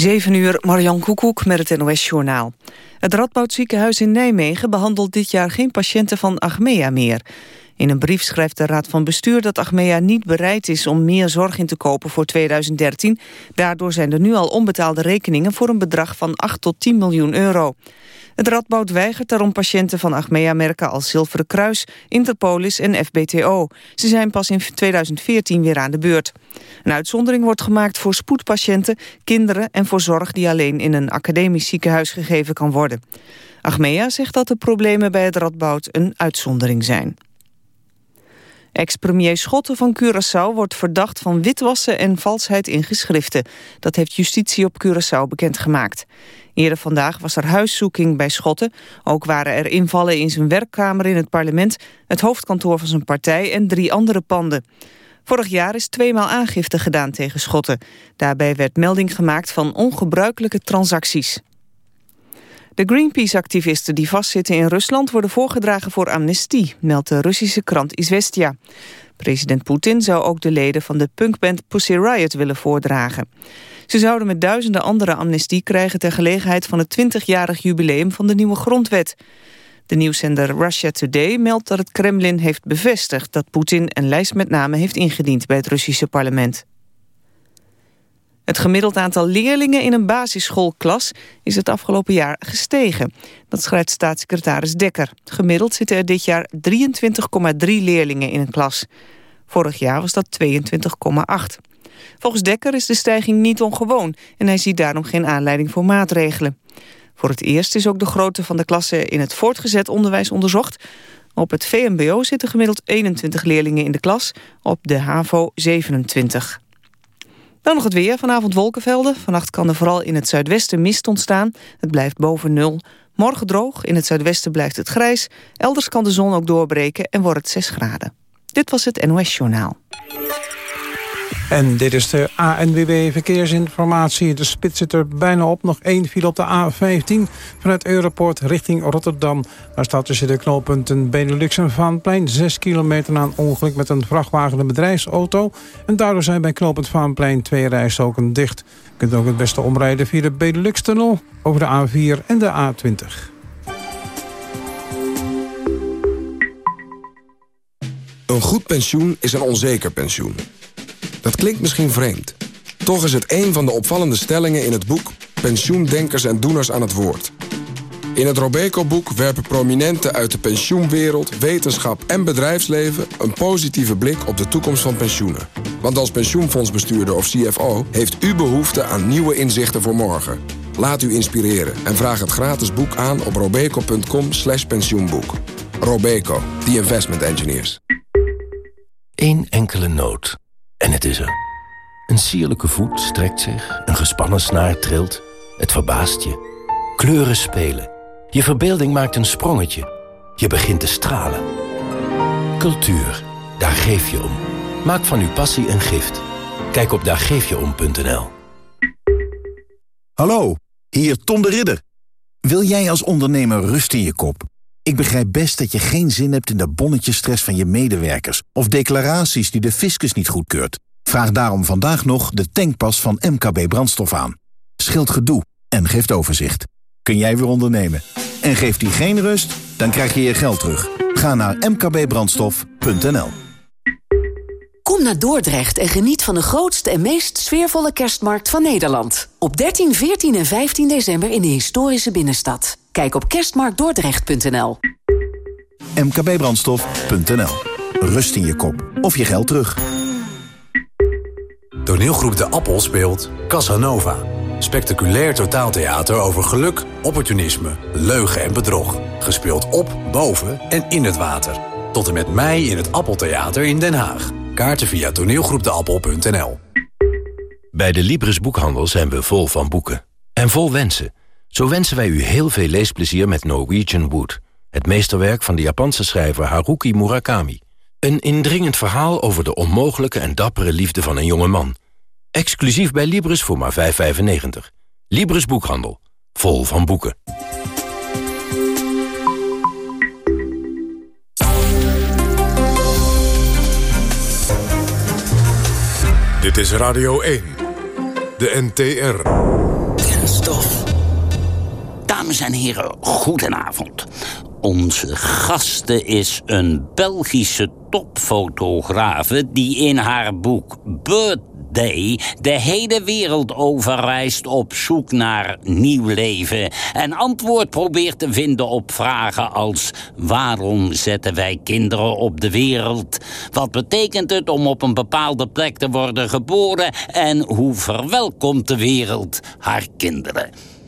7 uur, Marjan Koekoek met het NOS-journaal. Het Radboud ziekenhuis in Nijmegen behandelt dit jaar geen patiënten van Achmea meer. In een brief schrijft de Raad van Bestuur dat Achmea niet bereid is om meer zorg in te kopen voor 2013. Daardoor zijn er nu al onbetaalde rekeningen voor een bedrag van 8 tot 10 miljoen euro. Het Radboud weigert daarom patiënten van Achmea-merken als Zilveren Kruis, Interpolis en FBTO. Ze zijn pas in 2014 weer aan de beurt. Een uitzondering wordt gemaakt voor spoedpatiënten, kinderen en voor zorg die alleen in een academisch ziekenhuis gegeven kan worden. Achmea zegt dat de problemen bij het Radboud een uitzondering zijn. Ex-premier Schotten van Curaçao wordt verdacht van witwassen en valsheid in geschriften. Dat heeft justitie op Curaçao bekendgemaakt. Eerder vandaag was er huiszoeking bij Schotten. Ook waren er invallen in zijn werkkamer in het parlement... het hoofdkantoor van zijn partij en drie andere panden. Vorig jaar is tweemaal aangifte gedaan tegen Schotten. Daarbij werd melding gemaakt van ongebruikelijke transacties. De Greenpeace-activisten die vastzitten in Rusland... worden voorgedragen voor amnestie, meldt de Russische krant Izvestia. President Poetin zou ook de leden van de punkband Pussy Riot willen voordragen. Ze zouden met duizenden andere amnestie krijgen... ter gelegenheid van het 20-jarig jubileum van de nieuwe grondwet. De nieuwszender Russia Today meldt dat het Kremlin heeft bevestigd... dat Poetin een lijst met namen heeft ingediend bij het Russische parlement. Het gemiddeld aantal leerlingen in een basisschoolklas is het afgelopen jaar gestegen. Dat schrijft staatssecretaris Dekker. Gemiddeld zitten er dit jaar 23,3 leerlingen in een klas. Vorig jaar was dat 22,8. Volgens Dekker is de stijging niet ongewoon en hij ziet daarom geen aanleiding voor maatregelen. Voor het eerst is ook de grootte van de klassen in het voortgezet onderwijs onderzocht. Op het VMBO zitten gemiddeld 21 leerlingen in de klas, op de HAVO 27. Dan nog het weer. Vanavond wolkenvelden. Vannacht kan er vooral in het zuidwesten mist ontstaan. Het blijft boven nul. Morgen droog. In het zuidwesten blijft het grijs. Elders kan de zon ook doorbreken en wordt het 6 graden. Dit was het NOS Journaal. En dit is de ANWB Verkeersinformatie. De spits zit er bijna op. Nog één file op de A15 vanuit Europort richting Rotterdam. Daar staat tussen de knooppunten Benelux en Vaanplein... 6 kilometer na een ongeluk met een vrachtwagen en bedrijfsauto. En daardoor zijn bij knooppunt Vaanplein twee rijstroken dicht. Je kunt ook het beste omrijden via de Benelux-tunnel... over de A4 en de A20. Een goed pensioen is een onzeker pensioen. Dat klinkt misschien vreemd. Toch is het een van de opvallende stellingen in het boek... Pensioendenkers en Doeners aan het Woord. In het Robeco-boek werpen prominenten uit de pensioenwereld... wetenschap en bedrijfsleven een positieve blik op de toekomst van pensioenen. Want als pensioenfondsbestuurder of CFO... heeft u behoefte aan nieuwe inzichten voor morgen. Laat u inspireren en vraag het gratis boek aan op robeco.com slash pensioenboek. Robeco, the investment engineers. Eén enkele noot en het is er. Een sierlijke voet strekt zich, een gespannen snaar trilt. Het verbaast je. Kleuren spelen. Je verbeelding maakt een sprongetje. Je begint te stralen. Cultuur, daar geef je om. Maak van uw passie een gift. Kijk op daargeefjeom.nl Hallo, hier Tom de Ridder. Wil jij als ondernemer rust in je kop? Ik begrijp best dat je geen zin hebt in de bonnetjesstress van je medewerkers... of declaraties die de fiscus niet goedkeurt. Vraag daarom vandaag nog de tankpas van MKB Brandstof aan. Scheelt gedoe en geeft overzicht. Kun jij weer ondernemen? En geeft die geen rust? Dan krijg je je geld terug. Ga naar mkbbrandstof.nl Kom naar Dordrecht en geniet van de grootste en meest sfeervolle kerstmarkt van Nederland. Op 13, 14 en 15 december in de historische binnenstad. Kijk op kerstmarktdordrecht.nl mkbbrandstof.nl Rust in je kop of je geld terug. Toneelgroep De Appel speelt Casanova. Spectaculair totaaltheater over geluk, opportunisme, leugen en bedrog. Gespeeld op, boven en in het water. Tot en met mei in het Appeltheater in Den Haag. Kaarten via toneelgroepdeappel.nl Bij de Libris Boekhandel zijn we vol van boeken. En vol wensen. Zo wensen wij u heel veel leesplezier met Norwegian Wood. Het meesterwerk van de Japanse schrijver Haruki Murakami. Een indringend verhaal over de onmogelijke en dappere liefde van een jonge man. Exclusief bij Libris voor maar 5,95. Libris Boekhandel. Vol van boeken. Dit is Radio 1. De NTR. Kenstof. Dames en heren, goedenavond. Onze gaste is een Belgische topfotografe... die in haar boek Birthday de hele wereld overreist op zoek naar nieuw leven... en antwoord probeert te vinden op vragen als... waarom zetten wij kinderen op de wereld? Wat betekent het om op een bepaalde plek te worden geboren... en hoe verwelkomt de wereld haar kinderen?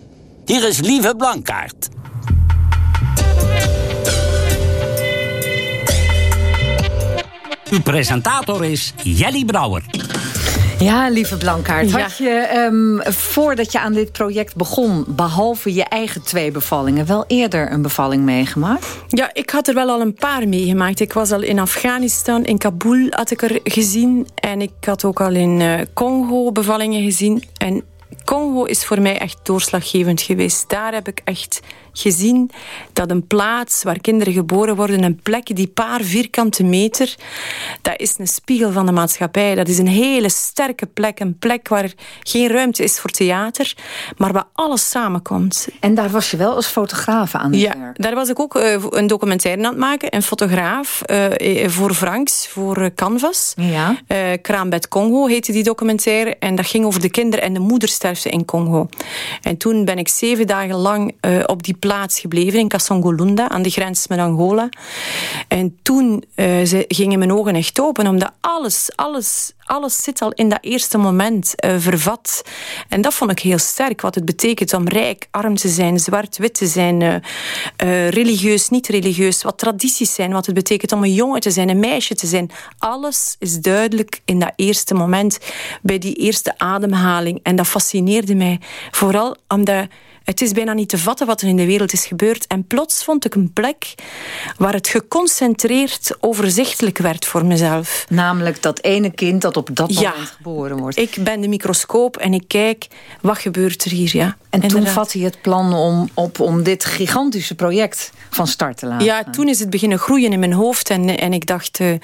Hier is Lieve Blankaart. Uw presentator is Jelly Brouwer. Ja, lieve Blankaart. Had je, ehm, voordat je aan dit project begon... behalve je eigen twee bevallingen... wel eerder een bevalling meegemaakt? Ja, ik had er wel al een paar meegemaakt. Ik was al in Afghanistan, in Kabul had ik er gezien. En ik had ook al in uh, Congo bevallingen gezien. En Congo is voor mij echt doorslaggevend geweest. Daar heb ik echt gezien dat een plaats waar kinderen geboren worden, een plek, die paar vierkante meter, dat is een spiegel van de maatschappij. Dat is een hele sterke plek. Een plek waar geen ruimte is voor theater, maar waar alles samenkomt. En daar was je wel als fotograaf aan het ja, werk? daar was ik ook uh, een documentaire aan het maken. Een fotograaf uh, voor Franks, voor Canvas. Ja. Kraambed Congo heette die documentaire. En dat ging over de kinderen en de in Congo. En toen ben ik zeven dagen lang op die plaats gebleven in Kasongolunda, aan de grens met Angola. En toen uh, gingen mijn ogen echt open, omdat alles, alles, alles zit al in dat eerste moment uh, vervat. En dat vond ik heel sterk, wat het betekent om rijk, arm te zijn, zwart-wit te zijn, religieus, niet religieus, wat tradities zijn, wat het betekent om een jongen te zijn, een meisje te zijn. Alles is duidelijk in dat eerste moment, bij die eerste ademhaling. En dat fascineerde mij, vooral omdat het is bijna niet te vatten wat er in de wereld is gebeurd. En plots vond ik een plek waar het geconcentreerd overzichtelijk werd voor mezelf. Namelijk dat ene kind dat op dat moment geboren wordt. Ik ben de microscoop en ik kijk, wat gebeurt er hier? Ja, en toen vatte je het plan om, op, om dit gigantische project van start te laten Ja, toen is het beginnen groeien in mijn hoofd. En, en ik dacht, uh,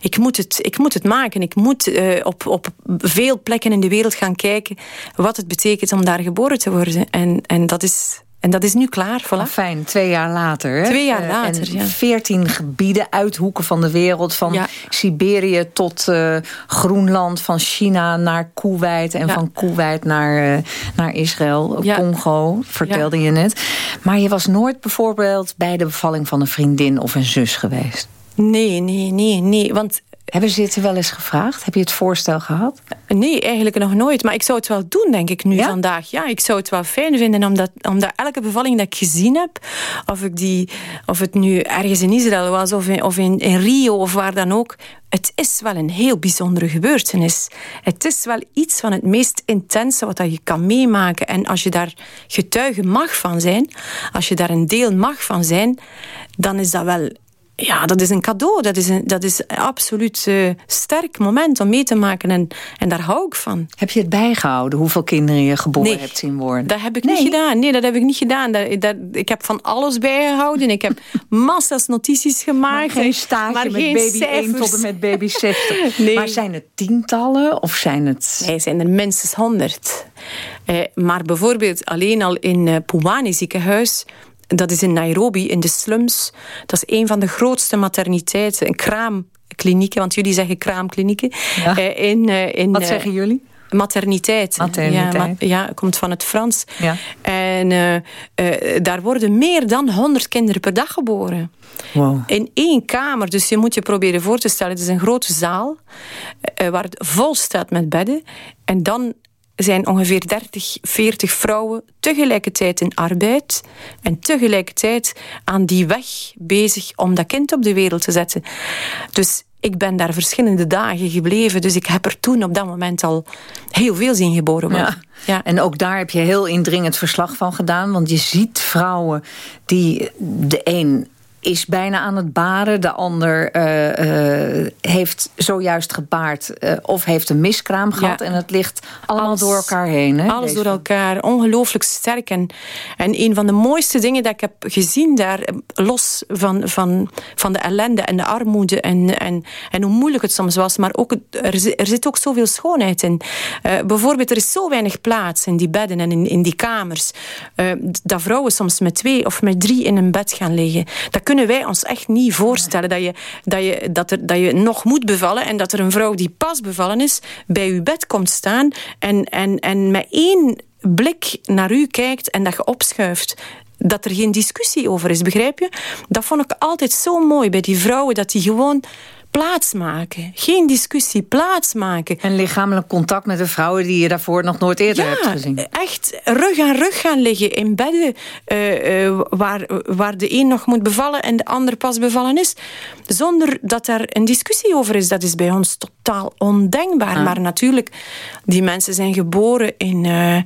ik, moet het, ik moet het maken. Ik moet uh, op, op veel plekken in de wereld gaan kijken... wat het betekent om daar geboren te worden. En, en dat is en dat is nu klaar, voilà. fijn, twee jaar later. Hè? Twee jaar later, en veertien gebieden, uithoeken van de wereld. Van ja. Siberië tot uh, Groenland, van China naar Kuwait... en Ja. van Kuwait naar, uh, naar Israël, Ja. Congo, vertelde je net. Maar je was nooit bijvoorbeeld bij de bevalling van een vriendin of een zus geweest? Nee, nee, nee, nee. Want Hebben ze het wel eens gevraagd? Heb je het voorstel gehad? Nee, eigenlijk nog nooit. Maar ik zou het wel doen, denk ik, nu Ja? vandaag. Ja, ik zou het wel fijn vinden, omdat, omdat elke bevalling dat ik gezien heb... Of, ik die, of het nu ergens in Israël was, of in, of in, in Rio, of waar dan ook... Het is wel een heel bijzondere gebeurtenis. Het is wel iets van het meest intense wat dat je kan meemaken. En als je daar getuige mag van zijn... Als je daar een deel mag van zijn... Dan is dat wel ja, dat is een cadeau. Dat is een, dat is een absoluut uh, sterk moment om mee te maken. En, en daar hou ik van. Heb je het bijgehouden hoeveel kinderen je geboren Nee. hebt zien worden? Dat heb ik Nee. niet gedaan. Nee, dat heb ik niet gedaan. Dat, dat, ik heb van alles bijgehouden. Ik heb massa's notities gemaakt. Maar geen staartje maar met geen baby 1 cijfers. tot en met baby 60. Nee. Maar zijn het tientallen of zijn het... Nee, zijn er minstens honderd. Eh, maar bijvoorbeeld alleen al in eh, Pumwani ziekenhuis... Dat is in Nairobi, in de slums. Dat is een van de grootste materniteiten, een kraamklinieken. Want jullie zeggen kraamklinieken. Ja. Eh, in, eh, in, Wat eh, zeggen jullie? Materniteit. Materniteit. Ja, ma- ja, komt van het Frans. Ja. En daar worden meer dan 100 kinderen per dag geboren. Wow. In één kamer. Dus je moet je proberen voor te stellen. Het is een grote zaal waar het vol staat met bedden. En dan zijn ongeveer 30, 40 vrouwen tegelijkertijd in arbeid. En tegelijkertijd aan die weg bezig om dat kind op de wereld te zetten. Dus ik ben daar verschillende dagen gebleven. Dus ik heb er toen op dat moment al heel veel zien geboren worden. Ja. Ja. En ook daar heb je heel indringend verslag van gedaan. Want je ziet vrouwen die de een is bijna aan het baren. De ander uh, uh, heeft zojuist gebaard uh, of heeft een miskraam gehad. Ja. En het ligt allemaal alles, door elkaar heen. Hè, alles door elkaar. Ongelooflijk sterk. En, en een van de mooiste dingen dat ik heb gezien daar... los van, van, van de ellende en de armoede... En, en, en hoe moeilijk het soms was. Maar ook, er, er zit ook zoveel schoonheid in. bijvoorbeeld, er is zo weinig plaats in die bedden en in, in die kamers. dat vrouwen soms met twee of met drie in een bed gaan liggen. Dat kunnen wij ons echt niet voorstellen. Dat je, dat, je, dat, er, dat je nog moet bevallen en dat er een vrouw die pas bevallen is bij uw bed komt staan en, en, en met één blik naar u kijkt en dat je opschuift dat er geen discussie over is, begrijp je? Dat vond ik altijd zo mooi bij die vrouwen, dat die gewoon plaatsmaken. Geen discussie, plaatsmaken. En lichamelijk contact met de vrouwen die je daarvoor nog nooit eerder hebt gezien. echt rug aan rug gaan liggen in bedden uh, uh, waar, waar de een nog moet bevallen en de ander pas bevallen is. Zonder dat er een discussie over is. Dat is bij ons totaal ondenkbaar. Ah. Maar natuurlijk, die mensen zijn geboren in, uh,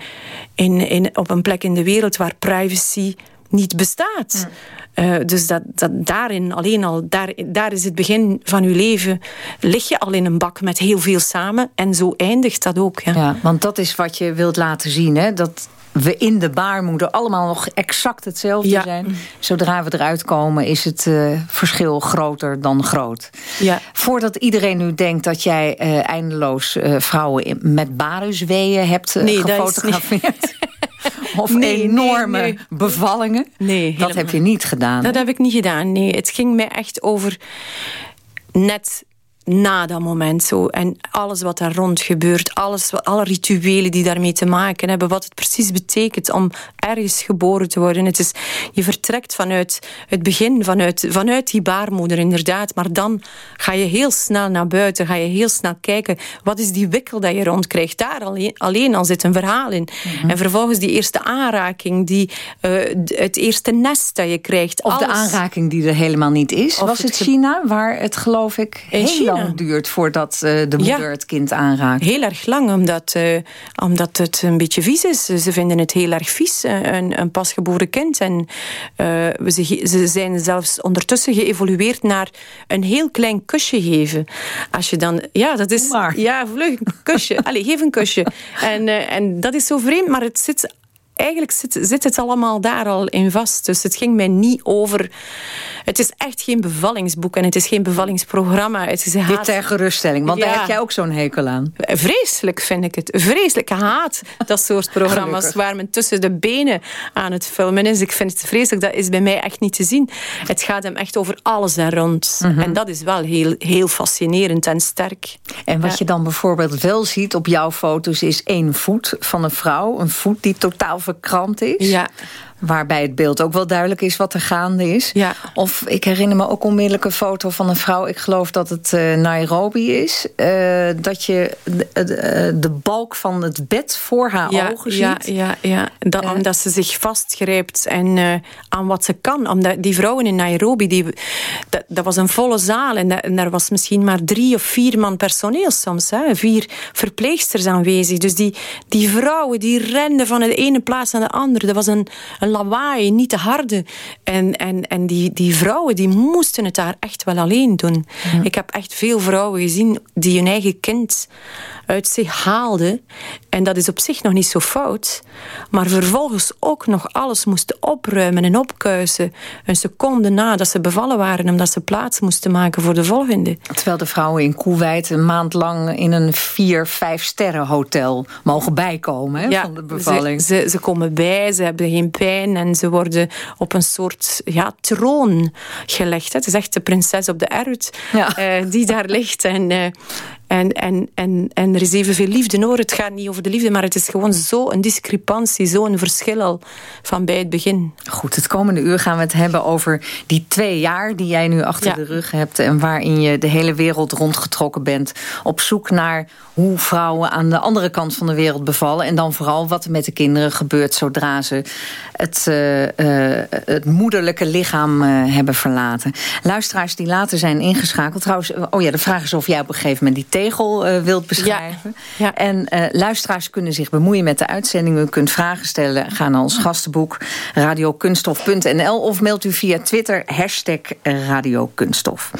in, in, op een plek in de wereld waar privacy niet bestaat. Uh, dus dat, dat daarin alleen al, daar, daar is het begin van uw leven, lig je al in een bak met heel veel samen. En zo eindigt dat ook. Ja, ja want dat is wat je wilt laten zien, hè? Dat we in de baarmoeder allemaal nog exact hetzelfde ja. zijn. Zodra we eruit komen is het uh, verschil groter dan groot. Ja. Voordat iedereen nu denkt dat jij uh, eindeloos uh, vrouwen met barusweeën hebt nee, gefotografeerd... of nee, enorme nee, nee. bevallingen. Nee, dat heb je niet gedaan. Dat heb ik niet gedaan, nee. Het ging mij echt over net na dat moment zo. En alles wat daar rond gebeurt, alles, alle rituelen die daarmee te maken hebben, wat het precies betekent om ergens geboren te worden. Het is, je vertrekt vanuit het begin, vanuit, vanuit die baarmoeder inderdaad, maar dan ga je heel snel naar buiten, ga je heel snel kijken, wat is die wikkel dat je rondkrijgt. Daar alleen, alleen al zit een verhaal in. Mm -hmm. En vervolgens die eerste aanraking, die, uh, het eerste nest dat je krijgt. Of alles. de aanraking die er helemaal niet is. Of Was het, het China, waar het geloof ik heel lang duurt voordat uh, de moeder ja, het kind aanraakt. Heel erg lang, omdat, uh, omdat het een beetje vies is. Ze vinden het heel erg vies, uh, een, een pasgeboren kind. En ze, ze zijn zelfs ondertussen geëvolueerd naar een heel klein kusje geven. Als je dan... Ja, dat is... Ja, vlug, een kusje. Allee, geef een kusje. En, en dat is zo vreemd, maar het zit eigenlijk zit, zit het allemaal daar al in vast. Dus het ging mij niet over... Het is echt geen bevallingsboek en het is geen bevallingsprogramma. Het is haat... Dit ter geruststelling, want ja. daar heb jij ook zo'n hekel aan. Vreselijk vind ik het. Vreselijk haat dat soort programma's Gelukkig. waar men tussen de benen aan het filmen is. Ik vind het vreselijk, dat is bij mij echt niet te zien. Het gaat hem echt over alles daar rond. Mm -hmm. En dat is wel heel, heel fascinerend en sterk. En wat ja. je dan bijvoorbeeld wel ziet op jouw foto's is één voet van een vrouw. Een voet die totaal verkrampt is. Ja. Waarbij het beeld ook wel duidelijk is wat er gaande is. Ja. Of ik herinner me ook onmiddellijk een foto van een vrouw... ik geloof dat het uh, Nairobi is. Uh, dat je de, de, de, balk van het bed voor haar ja, ogen ja, ziet. Ja, ja. Dat, omdat ze zich vastgrijpt en, aan wat ze kan. Omdat die vrouwen in Nairobi, die, dat, dat was een volle zaal. En, dat, en daar was misschien maar drie of vier man personeel soms. Hè, vier verpleegsters aanwezig. Dus die, die vrouwen die renden van de ene plaats naar de andere. Dat was een, een lawaai, niet te harde. En, en, en die, die vrouwen die moesten het daar echt wel alleen doen. Ja. Ik heb echt veel vrouwen gezien die hun eigen kind uit zich haalden. En dat is op zich nog niet zo fout. Maar vervolgens ook nog alles moesten opruimen en opkuisen. Een seconde nadat ze bevallen waren. Omdat ze plaats moesten maken voor de volgende. Terwijl de vrouwen in Kuwait een maand lang in een vier, vijf sterren hotel mogen bijkomen ja, van de bevalling. Ze, ze, ze komen bij, ze hebben geen pijn en ze worden op een soort ja, troon gelegd. Het is echt de prinses op de erwt ja. uh, die daar ligt. En, uh, en, en, en, en er is evenveel liefde hoor. Het gaat niet over de liefde, maar het is gewoon zo'n discrepantie, zo'n verschil al van bij het begin. Goed, het komende uur gaan we het hebben over die twee jaar die jij nu achter ja. de rug hebt en waarin je de hele wereld rondgetrokken bent. Op zoek naar hoe vrouwen aan de andere kant van de wereld bevallen. En dan vooral wat er met de kinderen gebeurt zodra ze het, uh, uh, het moederlijke lichaam uh, hebben verlaten. Luisteraars die later zijn ingeschakeld. Trouwens, oh ja, de vraag is of jij op een gegeven moment die regel uh, wilt beschrijven. Ja. En uh, luisteraars kunnen zich bemoeien met de uitzending. U kunt vragen stellen. Ga naar ons gastenboek radiokunstof.nl of mailt u via Twitter hashtag radiokunststof.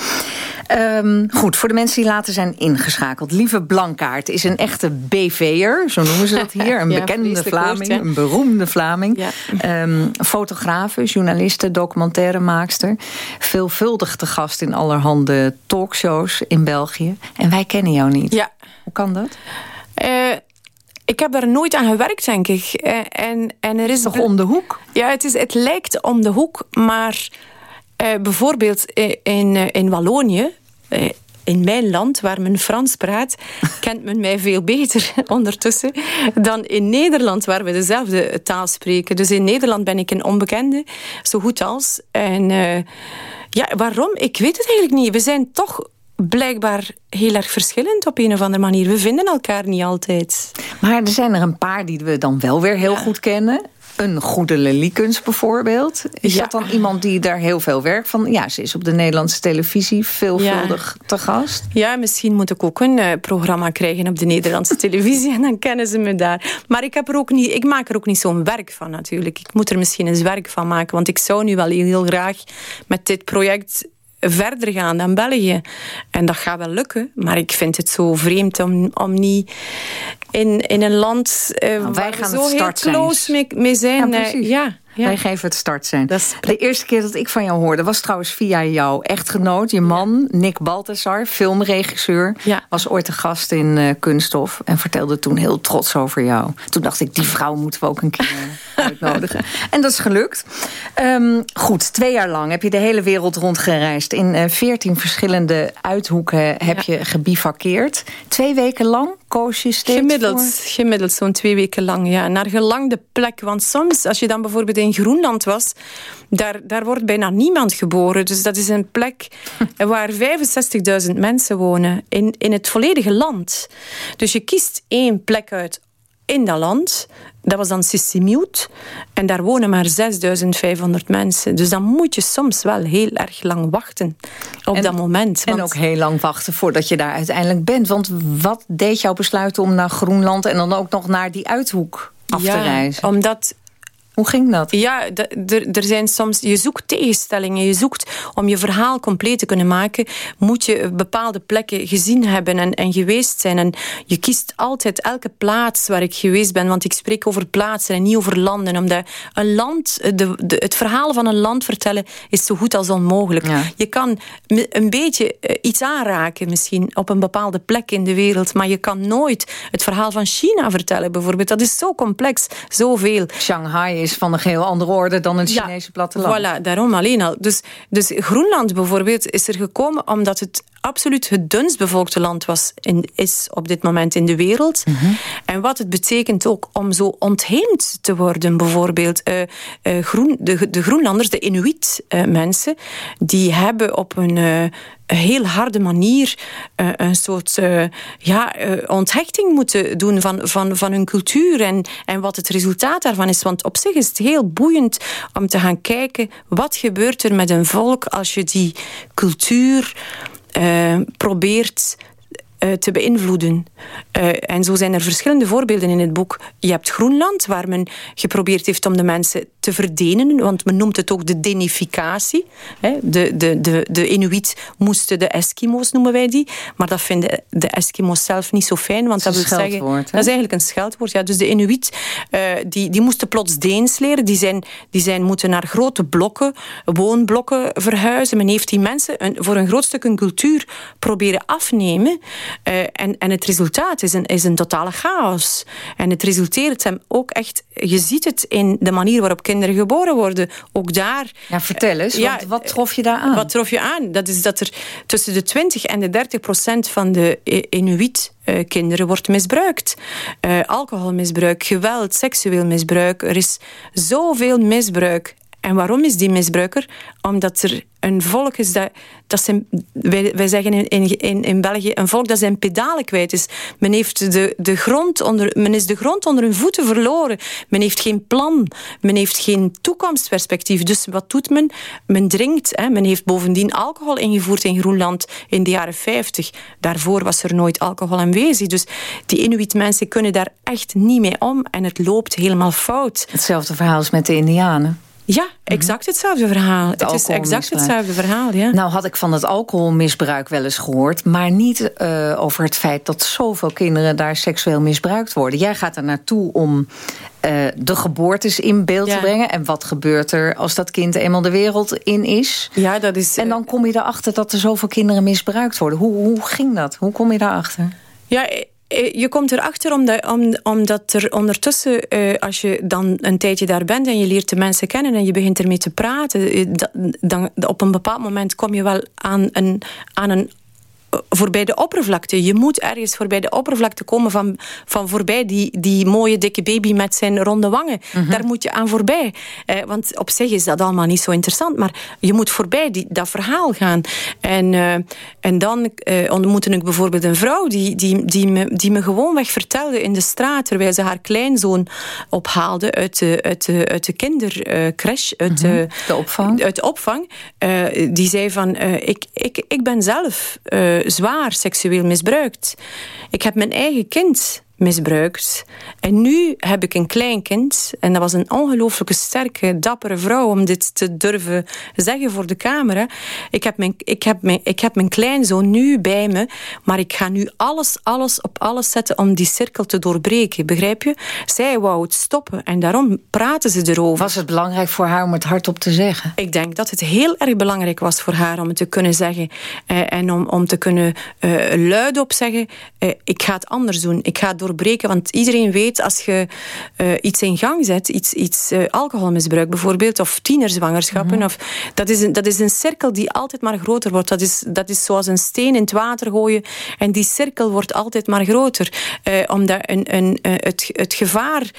Um, goed, voor de mensen die later zijn ingeschakeld. Lieve Blankaart is een echte BV'er, zo noemen ze dat hier. Een bekende Vlaming, een beroemde Vlaming. Um, fotografe, journaliste, documentairemaakster. Veelvuldig te gast in allerhande talkshows in België. En wij kennen jou niet. Ja. Hoe kan dat? Uh, ik heb daar nooit aan gewerkt, denk ik. Uh, en, en er is toch om de hoek? Ja, het, is, het lijkt om de hoek, maar uh, bijvoorbeeld in, in Wallonië, in mijn land, waar men Frans praat, kent men mij veel beter ondertussen dan in Nederland, waar we dezelfde taal spreken. Dus in Nederland ben ik een onbekende, zo goed als. En uh, ja, waarom? Ik weet het eigenlijk niet. We zijn toch blijkbaar heel erg verschillend op een of andere manier. We vinden elkaar niet altijd. Maar er zijn er een paar die we dan wel weer heel ja. goed kennen een goede Leliekens bijvoorbeeld. Is dat dan iemand die daar heel veel werk van... Ja, ze is op de Nederlandse televisie veelvuldig ja. te gast. Ja, misschien moet ik ook een uh, programma krijgen op de Nederlandse televisie... en dan kennen ze me daar. Maar ik, heb er ook niet, ik maak er ook niet zo'n werk van natuurlijk. Ik moet er misschien eens werk van maken. Want ik zou nu wel heel, heel graag met dit project verder gaan dan België. En dat gaat wel lukken, maar ik vind het zo vreemd om, om niet in, in een land uh, nou, wij waar gaan we zo heel close mee, mee zijn. Ja, uh, ja. Ja. Wij geven het start zijn. Is... De eerste keer dat ik van jou hoorde was trouwens via jouw echtgenoot, je man, ja. Nick Balthasar, filmregisseur. Ja. Was ooit de gast in uh, Kunststof en vertelde toen heel trots over jou. Toen dacht ik, die vrouw moeten we ook een keer uitnodigen. En dat is gelukt. Um, goed, twee jaar lang heb je de hele wereld rondgereisd. In veertien uh, verschillende uithoeken heb ja. je gebivakkeerd. Twee weken lang koos je steeds Gemiddeld, voor... gemiddeld zo'n twee weken lang, ja. Naar gelang de plek. Want soms, als je dan bijvoorbeeld in Groenland was... daar, daar wordt bijna niemand geboren. Dus dat is een plek waar 65.000 mensen wonen. In, in het volledige land. Dus je kiest één plek uit in dat land. Dat was dan Sisimiut. En daar wonen maar 6500 mensen. Dus dan moet je soms wel heel erg lang wachten op en, dat moment. Want... En ook heel lang wachten voordat je daar uiteindelijk bent. Want wat deed jou besluiten om naar Groenland... en dan ook nog naar die uithoek af ja, te reizen? omdat hoe ging dat? Ja, er zijn soms, je zoekt tegenstellingen. Je zoekt om je verhaal compleet te kunnen maken, moet je bepaalde plekken gezien hebben en, en geweest zijn. En je kiest altijd elke plaats waar ik geweest ben, want ik spreek over plaatsen en niet over landen. Omdat een land, de, de, het verhaal van een land vertellen is zo goed als onmogelijk. Ja. Je kan een beetje iets aanraken misschien op een bepaalde plek in de wereld, maar je kan nooit het verhaal van China vertellen bijvoorbeeld. Dat is zo complex, zoveel. Shanghai is van een heel andere orde dan het Chinese ja, platteland. Voilà, daarom alleen al. Dus, dus Groenland bijvoorbeeld is er gekomen omdat het absoluut het dunst bevolkte land was in, is op dit moment in de wereld. Mhm. Mm -hmm. En wat het betekent ook om zo ontheemd te worden, bijvoorbeeld. Uh, uh, groen, de, de Groenlanders, de Inuit-mensen, uh, die hebben op een heel harde manier een soort ja, onthechting moeten doen van, van, van hun cultuur en, en wat het resultaat daarvan is. Want op zich is het heel boeiend om te gaan kijken wat gebeurt er met een volk als je die cultuur probeert te beïnvloeden. Uh, en zo zijn er verschillende voorbeelden in het boek. Je hebt Groenland, waar men geprobeerd heeft om de mensen te verdenen, want men noemt het ook de denificatie. De, de, de, de Inuit moesten de Eskimo's, noemen wij die. Maar dat vinden de Eskimo's zelf niet zo fijn, want dat, dat wil zeggen... Dat is eigenlijk een scheldwoord. Ja, dus de Inuit, uh, die, die moesten plots Deens leren. Die zijn, die zijn moeten naar grote blokken, woonblokken verhuizen. Men heeft die mensen een, voor een groot stuk hun cultuur proberen afnemen. Uh, en, en het resultaat is een, is een totale chaos. En het resulteert hem ook echt... Je ziet het in de manier waarop kinderen geboren worden. Ook daar... Ja, vertel eens. Ja, wat, wat trof je daar aan? Wat trof je aan? Dat is dat er tussen de 20 en de 30 procent van de Inuit... Uh, kinderen wordt misbruikt. Uh, alcoholmisbruik, geweld, seksueel misbruik. Er is zoveel misbruik En waarom is die misbruiker? Omdat er een volk is dat, dat zijn, wij, wij zeggen in, in, in België, een volk dat zijn pedalen kwijt is. Men, heeft de, de grond onder, men is de grond onder hun voeten verloren. Men heeft geen plan. Men heeft geen toekomstperspectief. Dus wat doet men? Men drinkt. Hè. Men heeft bovendien alcohol ingevoerd in Groenland in de jaren 50. Daarvoor was er nooit alcohol aanwezig. Dus die Inuit mensen kunnen daar echt niet mee om. En het loopt helemaal fout. Hetzelfde verhaal als met de Indianen. Ja, mhm. exact hetzelfde verhaal. Het, is exact hetzelfde verhaal, ja. Nou had ik van het alcoholmisbruik wel eens gehoord... maar niet uh, over het feit dat zoveel kinderen daar seksueel misbruikt worden. Jij gaat er naartoe om uh, de geboortes in beeld ja. te brengen. En wat gebeurt er als dat kind eenmaal de wereld in is? Ja, dat is... En dan kom je erachter dat er zoveel kinderen misbruikt worden. Hoe, hoe ging dat? Hoe kom je daarachter? Ja, eh, je komt erachter omdat, omdat er ondertussen, eh, als je dan een tijdje daar bent en je leert de mensen kennen en je begint ermee te praten, eh, dan op een bepaald moment kom je wel aan een, aan een voorbij de oppervlakte. Je moet ergens voorbij de oppervlakte komen van, van voorbij die, die mooie dikke baby met zijn ronde wangen. Mhm. Daar moet je aan voorbij. Eh, want op zich is dat allemaal niet zo interessant, maar je moet voorbij die, dat verhaal gaan. En, uh, en dan uh, ontmoette ik bijvoorbeeld een vrouw die, die, die, me, die me gewoonweg vertelde in de straat, terwijl ze haar kleinzoon ophaalde uit de, uit de, uit de kindercrash, uit, mhm. de opvang. Uit de opvang. die zei van, ik, ik, ik ben zelf zwaar seksueel misbruikt. Ik heb mijn eigen kind misbruikt. En nu heb ik een kleinkind. En dat was een ongelooflijke sterke, dappere vrouw om dit te durven zeggen voor de camera. Ik heb mijn, ik heb mijn, ik heb mijn kleinzoon nu bij me. Maar ik ga nu alles, alles op alles zetten om die cirkel te doorbreken. Begrijp je? Zij wou het stoppen. En daarom praten ze erover. Was het belangrijk voor haar om het hardop te zeggen? Ik denk dat het heel erg belangrijk was voor haar om het te kunnen zeggen. Eh, en om, om te kunnen uh, luidop zeggen. Uh, ik ga het anders doen. Ik ga het doorbreken. Want iedereen weet als je uh, iets in gang zet, iets, iets uh, alcoholmisbruik bijvoorbeeld, of tienerzwangerschappen, mm of, dat, is een, dat is een cirkel die altijd maar groter wordt. Dat is, dat is zoals een steen in het water gooien en die cirkel wordt altijd maar groter. Uh, omdat een, een, het, het gevaar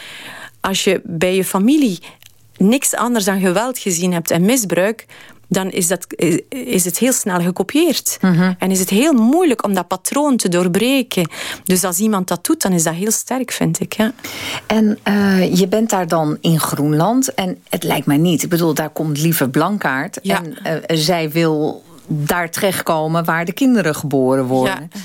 als je bij je familie niks anders dan geweld gezien hebt en misbruik, dan is, dat, is het heel snel gekopieerd. Mhm. En is het heel moeilijk om dat patroon te doorbreken. Dus als iemand dat doet, dan is dat heel sterk, vind ik. Ja. En uh, je bent daar dan in Groenland. En het lijkt mij niet. Ik bedoel, daar komt Lieve Blankaart. Ja. En uh, zij wil daar terechtkomen waar de kinderen geboren worden. Ja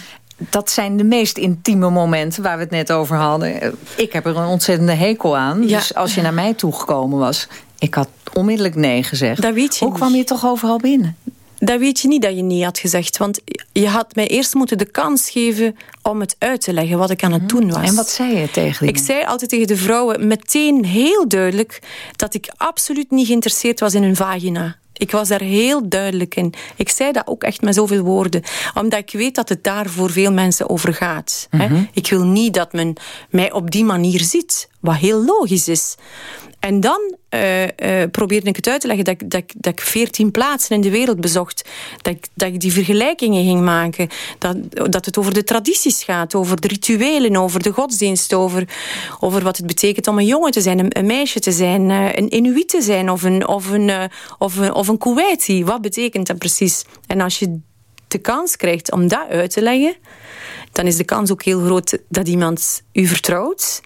dat zijn de meest intieme momenten waar we het net over hadden. Ik heb er een ontzettende hekel aan. Ja. Dus als je naar mij toegekomen was... ik had onmiddellijk nee gezegd. Dat weet je Hoe kwam je toch overal binnen? Dat weet je niet dat je nee had gezegd. Want je had mij eerst moeten de kans geven om het uit te leggen wat ik aan het mhm. doen was. En wat zei je tegen die? Ik zei altijd tegen de vrouwen meteen heel duidelijk dat ik absoluut niet geïnteresseerd was in hun vagina. Ik was daar heel duidelijk in. Ik zei dat ook echt met zoveel woorden. Omdat ik weet dat het daar voor veel mensen over gaat. Mhm. Ik wil niet dat men mij op die manier ziet. Wat heel logisch is. En dan uh, probeerde ik het uit te leggen dat ik, dat, dat ik veertien plaatsen in de wereld bezocht. Dat ik, dat ik die vergelijkingen ging maken. Dat, dat het over de tradities gaat, over de rituelen, over de godsdienst, over, over wat het betekent om een jongen te zijn, een, een meisje te zijn, uh, een Inuit te zijn of een, of een, of een, of een Kuwaiti. Wat betekent dat precies? En als je de kans krijgt om dat uit te leggen, dan is de kans ook heel groot dat iemand u vertrouwt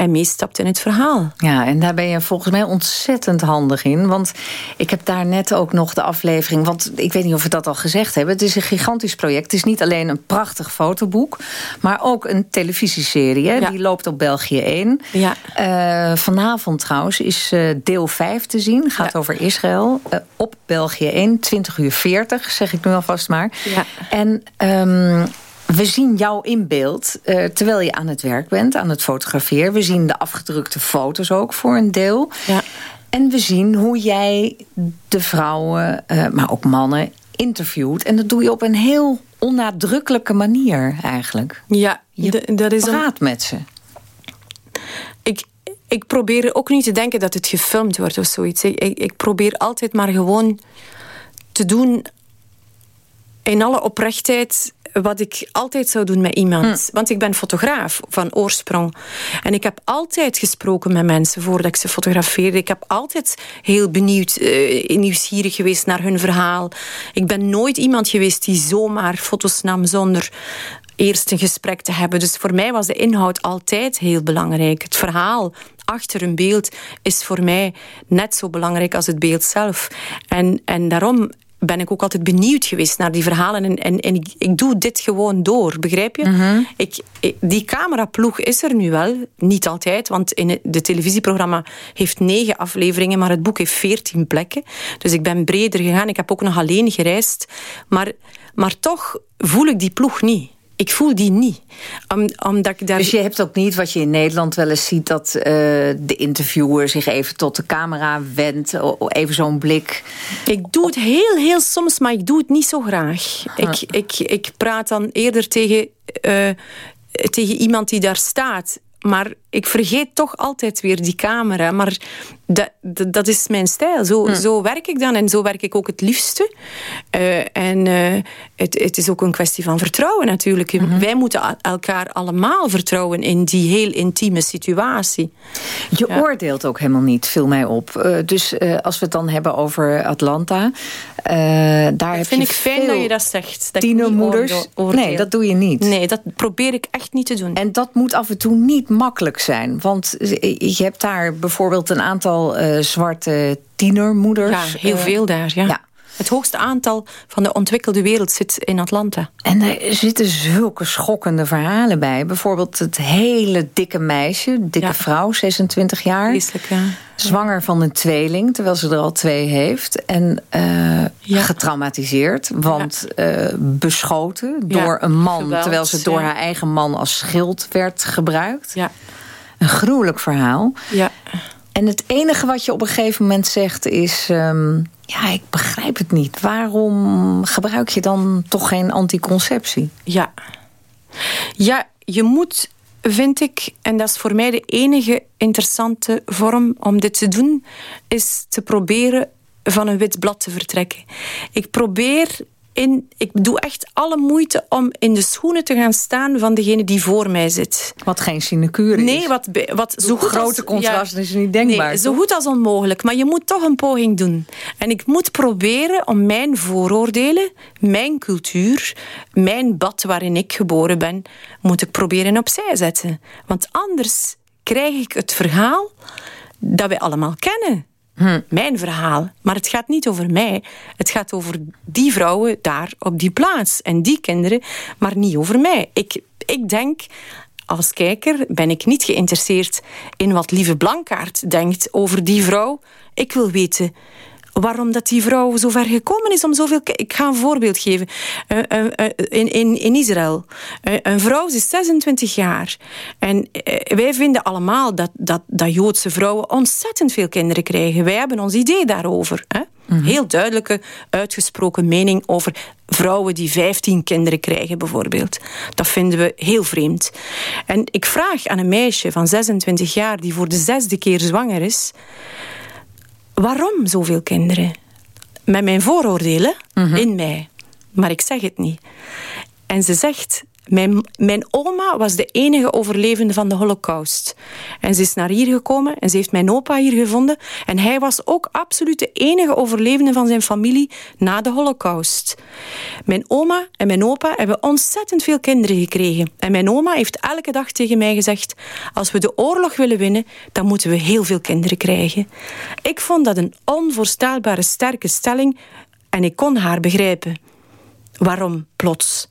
en meestapt in het verhaal. Ja, en daar ben je volgens mij ontzettend handig in. Want ik heb daar net ook nog de aflevering... want ik weet niet of we dat al gezegd hebben. Het is een gigantisch project. Het is niet alleen een prachtig fotoboek... maar ook een televisieserie. Ja. Die loopt op België 1. Ja. Uh, vanavond trouwens is uh, deel 5 te zien. Gaat ja. over Israël. Uh, op België 1, 20 uur 40, zeg ik nu alvast maar. Ja. En... Um, we zien jou in beeld uh, terwijl je aan het werk bent, aan het fotograferen. We zien de afgedrukte foto's ook voor een deel. Ja. En we zien hoe jij de vrouwen, uh, maar ook mannen, interviewt. En dat doe je op een heel onnadrukkelijke manier eigenlijk. Ja, je dat is praat een... met ze. Ik, ik probeer ook niet te denken dat het gefilmd wordt of zoiets. Ik, ik, ik probeer altijd maar gewoon te doen in alle oprechtheid wat ik altijd zou doen met iemand. Hm. Want ik ben fotograaf van oorsprong. En ik heb altijd gesproken met mensen voordat ik ze fotografeerde. Ik heb altijd heel benieuwd, uh, nieuwsgierig geweest naar hun verhaal. Ik ben nooit iemand geweest die zomaar foto's nam zonder eerst een gesprek te hebben. Dus voor mij was de inhoud altijd heel belangrijk. Het verhaal achter een beeld is voor mij net zo belangrijk als het beeld zelf. En, en daarom ben ik ook altijd benieuwd geweest naar die verhalen. En, en, en ik, ik, doe dit gewoon door, begrijp je? Mhm. ik, die cameraploeg is er nu wel. Niet altijd, want in het de televisieprogramma heeft negen afleveringen, maar het boek heeft veertien plekken. Dus ik ben breder gegaan. Ik heb ook nog alleen gereisd. Maar, maar toch voel ik die ploeg niet ik voel die niet. Om, omdat ik daar... Dus je hebt ook niet wat je in Nederland wel eens ziet... dat uh, de interviewer zich even tot de camera wendt. Even zo'n blik. Ik doe het heel, heel soms, maar ik doe het niet zo graag. Ik, ik, ik praat dan eerder tegen, uh, tegen iemand die daar staat maar ik vergeet toch altijd weer die camera. Maar dat, dat, dat is mijn stijl. Zo, Hm. zo werk ik dan en zo werk ik ook het liefste. Uh, en uh, het, het is ook een kwestie van vertrouwen natuurlijk. Mhm. Wij moeten elkaar allemaal vertrouwen in die heel intieme situatie. Je ja. oordeelt ook helemaal niet, viel mij op. Uh, dus als we het dan hebben over Atlanta... daar dat heb vind je ik fijn dat je dat zegt. Dat tienermoeders. Nee, dat doe je niet. Nee, dat probeer ik echt niet te doen. En dat moet af en toe niet makkelijk zijn. Want je hebt daar bijvoorbeeld een aantal uh, zwarte tienermoeders. Ja, heel uh, veel daar, ja. ja. Het hoogste aantal van de ontwikkelde wereld zit in Atlanta. En er zitten zulke schokkende verhalen bij. Bijvoorbeeld het hele dikke meisje, dikke ja. vrouw, 26 jaar. Ja. Zwanger van een tweeling, terwijl ze er al twee heeft. En uh, ja. getraumatiseerd, want uh, beschoten door een man... Geweld, terwijl ze door haar eigen man als schild werd gebruikt. Ja. Een gruwelijk verhaal. Ja. En het enige wat je op een gegeven moment zegt is... Um, ja, ik begrijp het niet. Waarom gebruik je dan toch geen anticonceptie? Ja. Ja, je moet, vind ik... en dat is voor mij de enige interessante vorm om dit te doen... is te proberen van een wit blad te vertrekken. Ik probeer... In, ik doe echt alle moeite om in de schoenen te gaan staan van degene die voor mij zit. Wat geen sinecure is. Nee, wat, wat zo goed grote als, contrast ja, is niet denkbaar. Nee, zo goed als onmogelijk. Maar je moet toch een poging doen. En ik moet proberen om mijn vooroordelen, mijn cultuur, mijn bad waarin ik geboren ben, moet ik proberen opzij zetten. Want anders krijg ik het verhaal dat wij allemaal kennen. Mijn verhaal. Maar het gaat niet over mij. Het gaat over die vrouwen daar op die plaats. En die kinderen, maar niet over mij. Ik, ik denk, als kijker ben ik niet geïnteresseerd in wat Lieve Blankaart denkt over die vrouw. Ik wil weten waarom dat die vrouw zo ver gekomen is om zoveel... Ik ga een voorbeeld geven. Uh, uh, uh, in, in, in Israël. een vrouw is 26 jaar. En wij vinden allemaal dat, dat, dat Joodse vrouwen ontzettend veel kinderen krijgen. Wij hebben ons idee daarover. Hè? Mhm. Heel duidelijke, uitgesproken mening over vrouwen die 15 kinderen krijgen, bijvoorbeeld. Dat vinden we heel vreemd. En ik vraag aan een meisje van 26 jaar die voor de zesde keer zwanger is waarom zoveel kinderen? Met mijn vooroordelen Mhm. mm -hmm. in mij. Maar ik zeg het niet. En ze zegt, mijn, mijn oma was de enige overlevende van de holocaust. En ze is naar hier gekomen en ze heeft mijn opa hier gevonden. En hij was ook absoluut de enige overlevende van zijn familie na de holocaust. Mijn oma en mijn opa hebben ontzettend veel kinderen gekregen. En mijn oma heeft elke dag tegen mij gezegd... als we de oorlog willen winnen, dan moeten we heel veel kinderen krijgen. Ik vond dat een onvoorstelbare sterke stelling... en ik kon haar begrijpen. Waarom plots?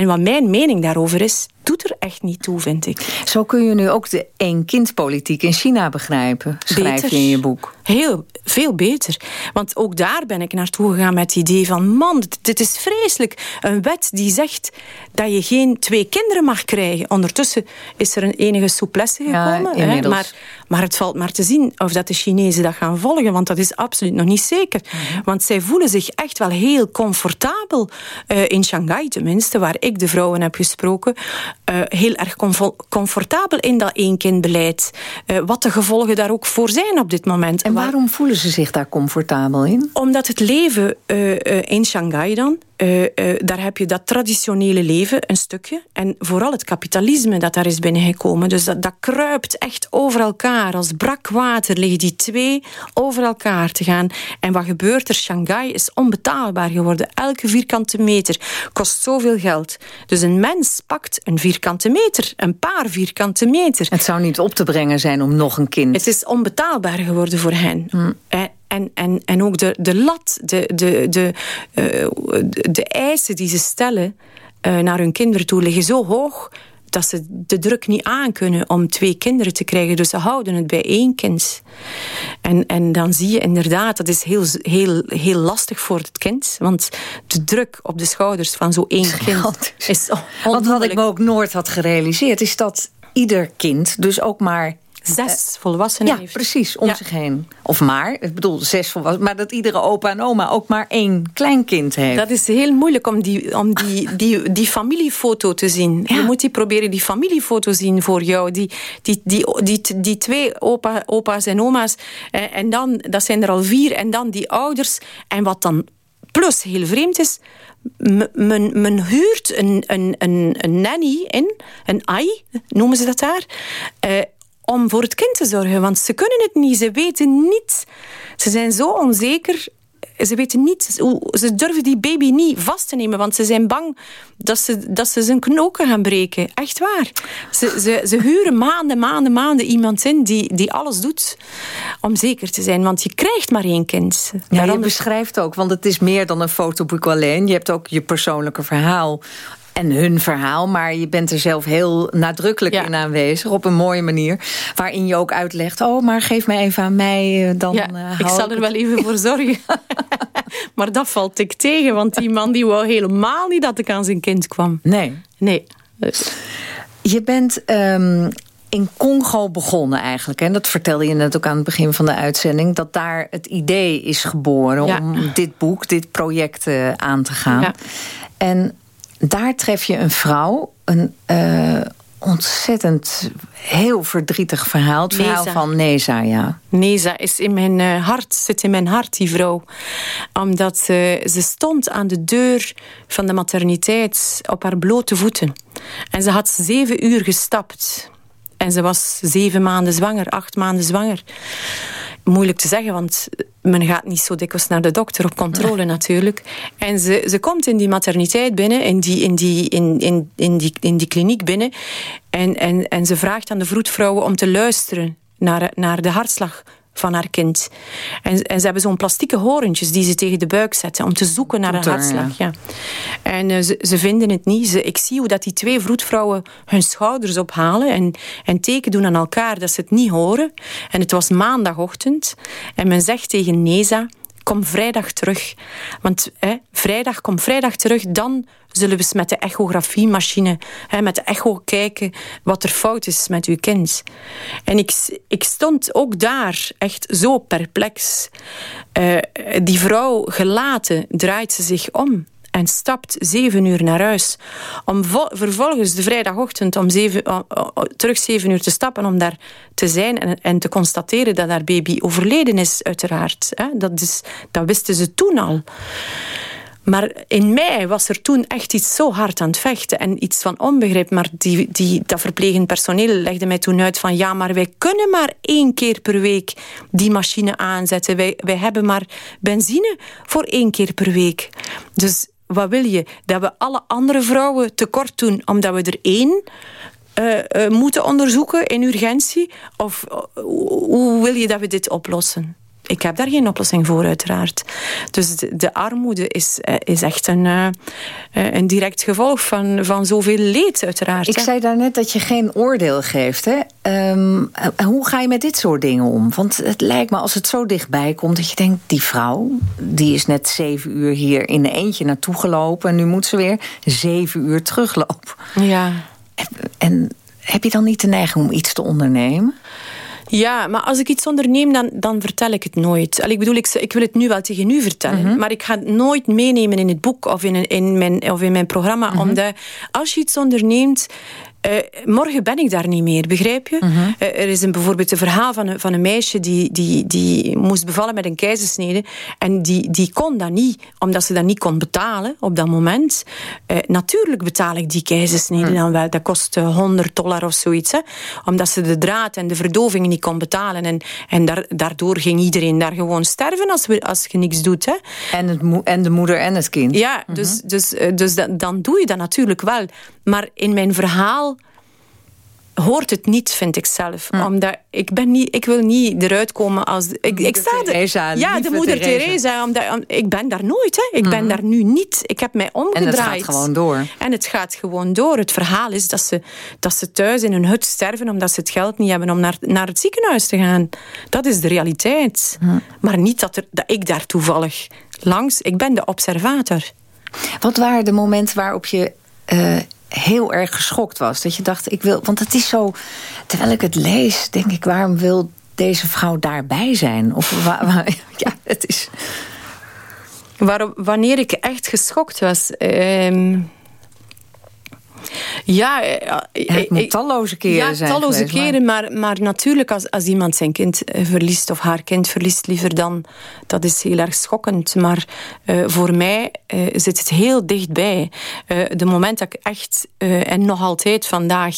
En wat mijn mening daarover is, doet er echt niet toe, vind ik. Zo kun je nu ook de één-kind-politiek in China begrijpen, schrijf beter. je in je boek. Heel, veel beter. Want ook daar ben ik naartoe gegaan met het idee van... man, dit, is vreselijk. Een wet die zegt dat je geen twee kinderen mag krijgen. Ondertussen is er een enige souplesse gekomen. Ja, hè? Maar, maar het valt maar te zien of dat de Chinezen dat gaan volgen. Want dat is absoluut nog niet zeker. Mhm. Want zij voelen zich echt wel heel comfortabel. Uh, in Shanghai tenminste, waar ik de vrouwen heb gesproken... Uh, heel erg comfortabel in dat één-kindbeleid. Uh, wat de gevolgen daar ook voor zijn op dit moment. En waarom voelen ze zich daar comfortabel in? Omdat het leven uh, in Shanghai dan uh, daar heb je dat traditionele leven, een stukje. En vooral het kapitalisme dat daar is binnengekomen. Dus dat, dat kruipt echt over elkaar. Als brak water liggen die twee over elkaar te gaan. En wat gebeurt er? Shanghai is onbetaalbaar geworden. Elke vierkante meter kost zoveel geld. Dus een mens pakt een vierkante meter, een paar vierkante meter. Het zou niet op te brengen zijn om nog een kind. Het is onbetaalbaar geworden voor hen. Hm. En, en, en ook de, de lat, de, de, de, uh, de eisen die ze stellen uh, naar hun kinderen toe liggen zo hoog dat ze de druk niet aankunnen om twee kinderen te krijgen. Dus ze houden het bij één kind. En, en dan zie je inderdaad, dat is heel, heel, heel lastig voor het kind. Want de druk op de schouders van zo één kind is Want wat ik me ook nooit had gerealiseerd... is dat ieder kind dus ook maar zes volwassenen ja, heeft. precies, om zich heen. Of maar, ik bedoel zes volwassenen. Maar dat iedere opa en oma ook maar één kleinkind heeft. Dat is heel moeilijk om die, om die, die, die familiefoto te zien. Je moet die proberen die familiefoto zien voor jou. Die, die, die, die, die twee opa, opa's en oma's. Eh, en dan, dat zijn er al vier. En dan die ouders. En wat dan plus heel vreemd is... Men, men huurt een, een, een, een nanny in, een ai, noemen ze dat daar... Uh, om voor het kind te zorgen. Want ze kunnen het niet, ze weten niet. Ze zijn zo onzeker. Ze weten niet, ze durven die baby niet vast te nemen, want ze zijn bang dat ze, dat ze zijn knoken gaan breken. Echt waar. Ze, ze, ze huren maanden, maanden, maanden iemand in die, die alles doet om zeker te zijn. Want je krijgt maar één kind. Ja, je beschrijft ook, want het is meer dan een fotoboek alleen. Je hebt ook je persoonlijke verhaal en hun verhaal. Maar je bent er zelf heel nadrukkelijk in aanwezig. Op een mooie manier. Waarin je ook uitlegt. Oh, maar geef mij even aan mij. Eh, dan ja, uh, ik zal er wel even voor zorgen. maar dat valt ik tegen. Want die man die wou helemaal niet dat ik aan zijn kind kwam. Nee. Nee. Je bent um, in Congo begonnen eigenlijk. En dat vertelde je net ook aan het begin van de uitzending. Dat daar het idee is geboren om dit boek, dit project uh, aan te gaan. Ja. En daar tref je een vrouw, een uh, ontzettend heel verdrietig verhaal. Het verhaal van Neza, ja. Neza is in mijn uh, hart, zit in mijn hart, die vrouw. Omdat ze, ze stond aan de deur van de materniteit op haar blote voeten. En ze had zeven uur gestapt. En ze was zeven maanden zwanger, acht maanden zwanger moeilijk te zeggen, want men gaat niet zo dikwijls naar de dokter op controle natuurlijk. En ze, ze komt in die materniteit binnen, in die, in die, in, in, in die, in die kliniek binnen. En, en, en ze vraagt aan de vroedvrouwen om te luisteren naar, naar de hartslag van haar kind. En, en ze hebben zo'n plastieke horentjes die ze tegen de buik zetten om te zoeken naar een hartslag. Ja. En uh, ze, ze, vinden het niet. Ze, ik zie hoe dat die twee vroedvrouwen hun schouders ophalen en, en teken doen aan elkaar dat ze het niet horen. En het was maandagochtend en men zegt tegen Neza kom vrijdag terug. Want hè, vrijdag, kom vrijdag terug, dan zullen we met de echografiemachine, hè, met de echo kijken wat er fout is met uw kind. En ik, ik stond ook daar echt zo perplex. Uh, die vrouw gelaten draait ze zich om en stapt zeven uur naar huis. Om vervolgens de vrijdagochtend om zeven, terug zeven uur te stappen om daar te zijn en, en te constateren dat haar baby overleden is, uiteraard. Dat, is, dat wisten ze toen al. Maar in mij was er toen echt iets zo hard aan het vechten en iets van onbegrip. Maar die, die, dat verplegend personeel legde mij toen uit van ja, maar wij kunnen maar één keer per week die machine aanzetten. Wij, wij hebben maar benzine voor één keer per week. Dus wat wil je? Dat we alle andere vrouwen tekort doen omdat we er één uh, uh, moeten onderzoeken in urgentie? Of uh, hoe wil je dat we dit oplossen? Ik heb daar geen oplossing voor, uiteraard. Dus de, de armoede is, eh, is echt een, uh, een direct gevolg van, van zoveel leed, uiteraard. Ik zei daarnet dat je geen oordeel geeft. Hè? Um, hoe ga je met dit soort dingen om? Want het lijkt me als het zo dichtbij komt dat je denkt... die vrouw, die is net zeven uur hier in de eentje naartoe gelopen... en nu moet ze weer zeven uur teruglopen. Ja. En heb je dan niet de neiging om iets te ondernemen? Ja, maar als ik iets onderneem, dan, dan vertel ik het nooit. Allee, ik bedoel, ik, ik wil het nu wel tegen u vertellen. Mhm. Maar ik ga het nooit meenemen in het boek of in, in, mijn, of in mijn programma. Mhm. Omdat als je iets onderneemt Uh, morgen ben ik daar niet meer, begrijp je? Mhm. Uh, er is een, bijvoorbeeld een verhaal van een, van een meisje die, die, die moest bevallen met een keizersnede. En die, die kon dat niet, omdat ze dat niet kon betalen op dat moment. Uh, natuurlijk betaal ik die keizersnede Mhm. dan wel. Dat kost 100 dollar of zoiets. Hè? Omdat ze de draad en de verdoving niet kon betalen. En, en daar, daardoor ging iedereen daar gewoon sterven als, we, als je niks doet. Hè? En, het en de moeder en het kind. Ja, dus, dus, eh, dus da- dan doe je dat natuurlijk wel. Maar in mijn verhaal hoort het niet, vind ik zelf. Omdat ik, ben niet, ik wil niet eruit komen als... Ik, ik sta er- Teresa, ja, de moeder Teresa. Teresa. omdat, om- ik ben daar nooit. Hè. Ik ben daar nu niet. Ik heb mij En omgedraaid. het gaat gewoon door. En het gaat gewoon door. Het verhaal is dat ze, dat ze thuis in hun hut sterven... omdat ze het geld niet hebben om naar, naar het ziekenhuis te gaan. Dat is de realiteit. Maar niet dat, er, dat ik daar toevallig langs... Ik ben de observator. Wat waren de momenten waarop je eh, heel erg geschokt was? Dat je dacht, ik wil... Want het is zo... Terwijl ik het lees, denk ik, waarom wil deze vrouw daarbij zijn? Of wa- wa- ja, het is... Waarop, wanneer ik echt geschokt was... ehm, ja, eh, Het moet ik- talloze keren ja, zijn talloze geweest, keren, maar, maar natuurlijk als, als iemand zijn kind eh, verliest of haar kind verliest liever dan, dat is heel erg schokkend. Maar eh, voor mij eh, zit het heel dichtbij. Eh, de moment dat ik echt, eh, en nog altijd vandaag,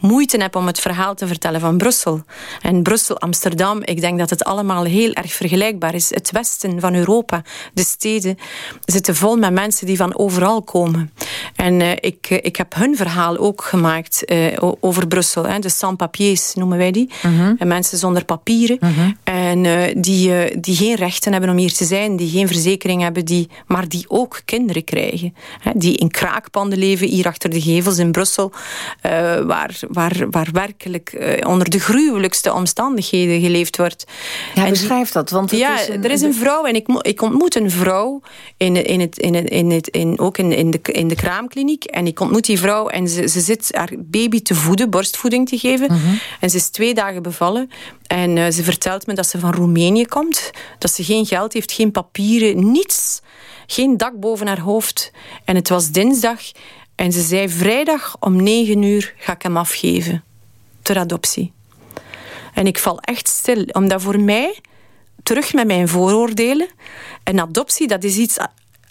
moeite heb om het verhaal te vertellen van Brussel. En Brussel, Amsterdam, ik denk dat het allemaal heel erg vergelijkbaar is. Het westen van Europa, de steden, zitten vol met mensen die van overal komen. En eh, ik, eh, ik heb hun verhaal ook gemaakt eh, over Brussel. Hè. De sans-papiers noemen wij die. En mensen zonder papieren. En eh, die, eh, die geen rechten hebben om hier te zijn. Die geen verzekering hebben. Die, maar die ook kinderen krijgen. Hè. Die in kraakpanden leven. Hier achter de gevels in Brussel. eh, waar, waar, waar werkelijk eh, onder de gruwelijkste omstandigheden geleefd wordt. Ja, En beschrijf dat. Want het ja, is een- er is een vrouw en ik, ik ontmoet een vrouw in, in het, in het, in het, in, ook in, in, de, in de kraamkliniek. En ik ontmoet die vrouw en ze, ze zit haar baby te voeden, borstvoeding te geven. En ze is twee dagen bevallen. En eh, ze vertelt me dat ze van Roemenië komt. Dat ze geen geld heeft, geen papieren, niets. Geen dak boven haar hoofd. En het was dinsdag. En ze zei vrijdag om negen uur ga ik hem afgeven. Ter adoptie. En ik val echt stil, omdat voor mij, terug met mijn vooroordelen, een adoptie, dat is iets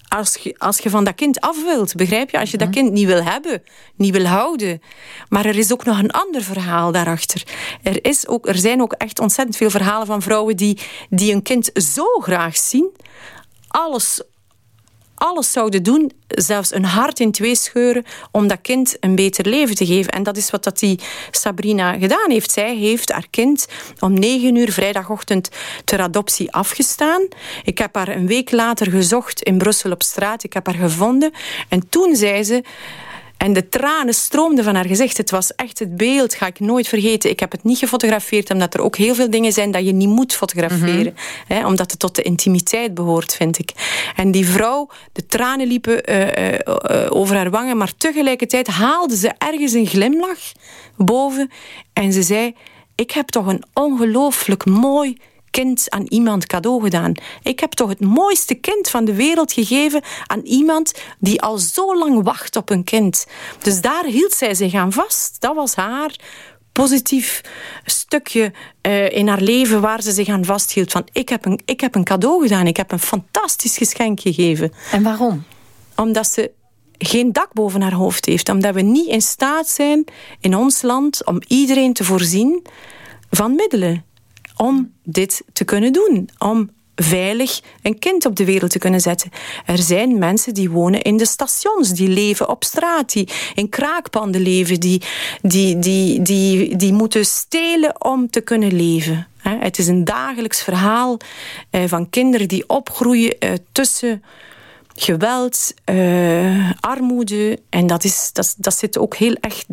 als je, als je van dat kind af wilt, begrijp je? Als je dat kind niet wil hebben, niet wil houden. Maar er is ook nog een ander verhaal daarachter. Er, is ook, er zijn ook echt ontzettend veel verhalen van vrouwen die, die een kind zo graag zien, alles alles zouden doen, zelfs een hart in twee scheuren, om dat kind een beter leven te geven. En dat is wat dat die Sabrina gedaan heeft. Zij heeft haar kind om negen uur vrijdagochtend ter adoptie afgestaan. Ik heb haar een week later gezocht in Brussel op straat. Ik heb haar gevonden. En toen zei ze... En de tranen stroomden van haar gezicht. Het was echt het beeld, ga ik nooit vergeten. Ik heb het niet gefotografeerd, omdat er ook heel veel dingen zijn dat je niet moet fotograferen. hè, omdat het tot de intimiteit behoort, vind ik. En die vrouw, de tranen liepen eh, eh, eh, over haar wangen, maar tegelijkertijd haalde ze ergens een glimlach boven. En ze zei, ik heb toch een ongelooflijk mooi kind aan iemand cadeau gedaan. Ik heb toch het mooiste kind van de wereld gegeven aan iemand die al zo lang wacht op een kind. Dus daar hield zij zich aan vast. Dat was haar positief stukje eh, in haar leven waar ze zich aan vasthield. Van ik heb, een, ik heb een cadeau gedaan. Ik heb een fantastisch geschenk gegeven. En waarom? Omdat ze geen dak boven haar hoofd heeft. Omdat we niet in staat zijn in ons land om iedereen te voorzien van middelen om dit te kunnen doen. Om veilig een kind op de wereld te kunnen zetten. Er zijn mensen die wonen in de stations, die leven op straat, die in kraakpanden leven, die, die, die, die, die moeten stelen om te kunnen leven. Het is een dagelijks verhaal eh, van kinderen die opgroeien eh, tussen geweld, eh, armoede. En dat, is, dat, dat zit ook heel echt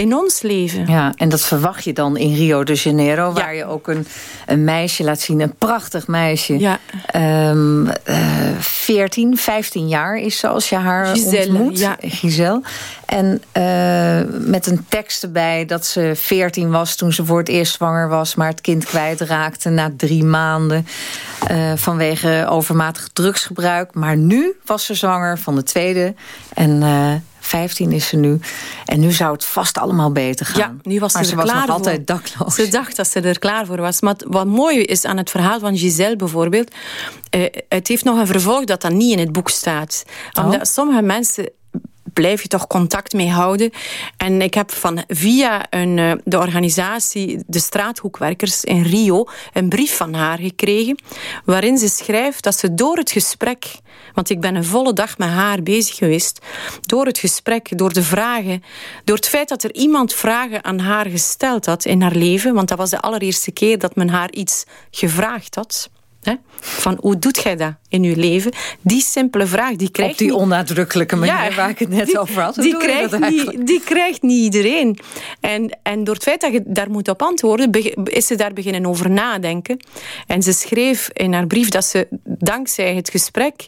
in ons leven. Ja, en dat verwacht je dan in Rio de Janeiro... waar je ook een, een meisje laat zien, een prachtig meisje. Ja. Eh, 14, 15 jaar is ze als je haar Giselle, ontmoet. ja. Giselle. En eh, met een tekst erbij dat ze 14 was toen ze voor het eerst zwanger was... maar het kind kwijtraakte na drie maanden... eh, vanwege overmatig drugsgebruik. Maar nu was ze zwanger van de tweede... en eh, 15 is ze nu. En nu zou het vast allemaal beter gaan. Ja, nu was maar ze, ze er was klaar nog voor. altijd dakloos. Ze dacht dat ze er klaar voor was. Maar wat mooi is aan het verhaal van Giselle bijvoorbeeld... Uh, het heeft nog een vervolg dat dan niet in het boek staat. Omdat oh. sommige mensen blijf je toch contact mee houden. En ik heb van via een, uh, de organisatie De Straathoekwerkers in Rio een brief van haar gekregen waarin ze schrijft dat ze door het gesprek, want ik ben een volle dag met haar bezig geweest, door het gesprek, door de vragen, door het feit dat er iemand vragen aan haar gesteld had in haar leven, want dat was de allereerste keer dat men haar iets gevraagd had. Hè? Van hoe doet jij dat in je leven? Die simpele vraag, die krijgt Op die niet... onnadrukkelijke manier Ja, waar ik het net die, over had. Die krijgt, niet, die krijgt niet iedereen. En, en door het feit dat je daar moet op antwoorden, is ze daar beginnen over nadenken. En ze schreef in haar brief dat ze dankzij het gesprek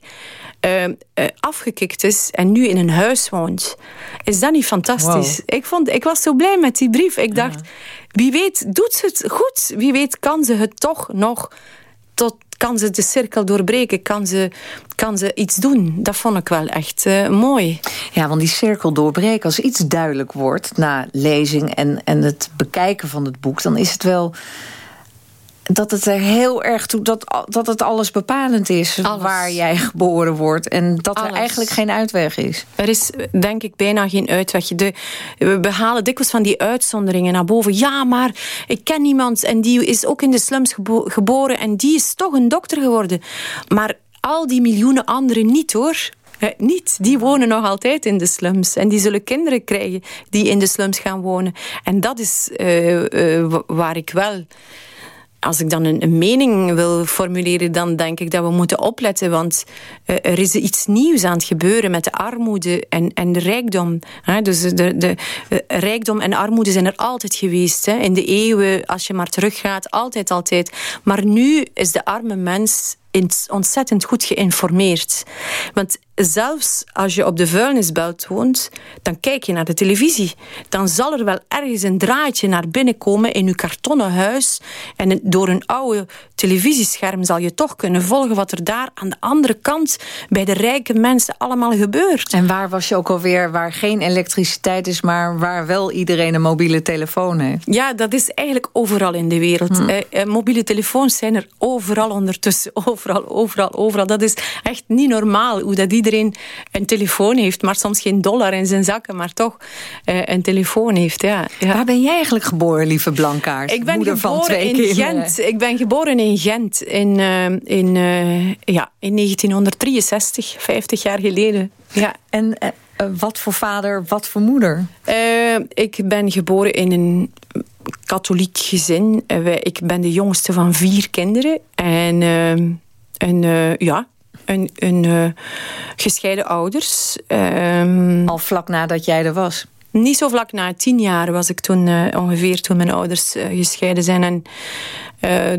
eh, afgekikt is en nu in een huis woont. Is dat niet fantastisch? Ik, vond, ik was zo blij met die brief. Ik dacht, wie weet doet ze het goed. Wie weet kan ze het toch nog tot kan ze de cirkel doorbreken, kan ze, kan ze iets doen. Dat vond ik wel echt uh, mooi. Ja, want die cirkel doorbreken, als iets duidelijk wordt na lezing en, en het bekijken van het boek, dan is het wel dat het er heel erg toe dat, dat het alles bepalend is alles. waar jij geboren wordt en dat alles. er eigenlijk geen uitweg is. Er is denk ik bijna geen uitweg. De, we halen dikwijls van die uitzonderingen naar boven. Ja, maar ik ken iemand en die is ook in de slums gebo geboren en die is toch een dokter geworden. Maar al die miljoenen anderen niet hoor. He, niet. Die wonen nog altijd in de slums. En die zullen kinderen krijgen die in de slums gaan wonen. En dat is uh, uh, waar ik wel als ik dan een, mening wil formuleren, dan denk ik dat we moeten opletten. Want uh, er is iets nieuws aan het gebeuren met de armoede en, en de rijkdom. Dus de, de, uh, rijkdom en armoede zijn er altijd geweest. Hè? In de eeuwen, als je maar teruggaat, altijd, altijd. Maar nu is de arme mens ontzettend goed geïnformeerd. Want zelfs als je op de vuilnisbelt woont, dan kijk je naar de televisie. Dan zal er wel ergens een draadje naar binnen komen in je kartonnen huis. En door een oude televisiescherm zal je toch kunnen volgen wat er daar aan de andere kant bij de rijke mensen allemaal gebeurt. En waar was je ook alweer waar geen elektriciteit is, maar waar wel iedereen een mobiele telefoon heeft? Ja, dat is eigenlijk overal in de wereld. Hmm. Uh, mobiele telefoons zijn er overal ondertussen. Overal, overal, overal. Dat is echt niet normaal hoe dat iedereen een telefoon heeft, maar soms geen dollar in zijn zakken, maar toch uh, een telefoon heeft. Ja, ja. Waar ben jij eigenlijk geboren, lieve Blankaart? Ik ben Moeder geboren van twee in kinderen. Gent. Ik ben geboren in Gent in, uh, in, uh, ja, in 1963, 50 jaar geleden. Ja. En wat voor vader, wat voor moeder? ik ben geboren in een katholiek gezin. ik ben de jongste van vier kinderen. En, en ja, een, een uh, gescheiden ouders. Um, Al vlak nadat jij er was? Niet zo vlak na, tien jaar was ik toen uh, ongeveer toen mijn ouders gescheiden zijn. En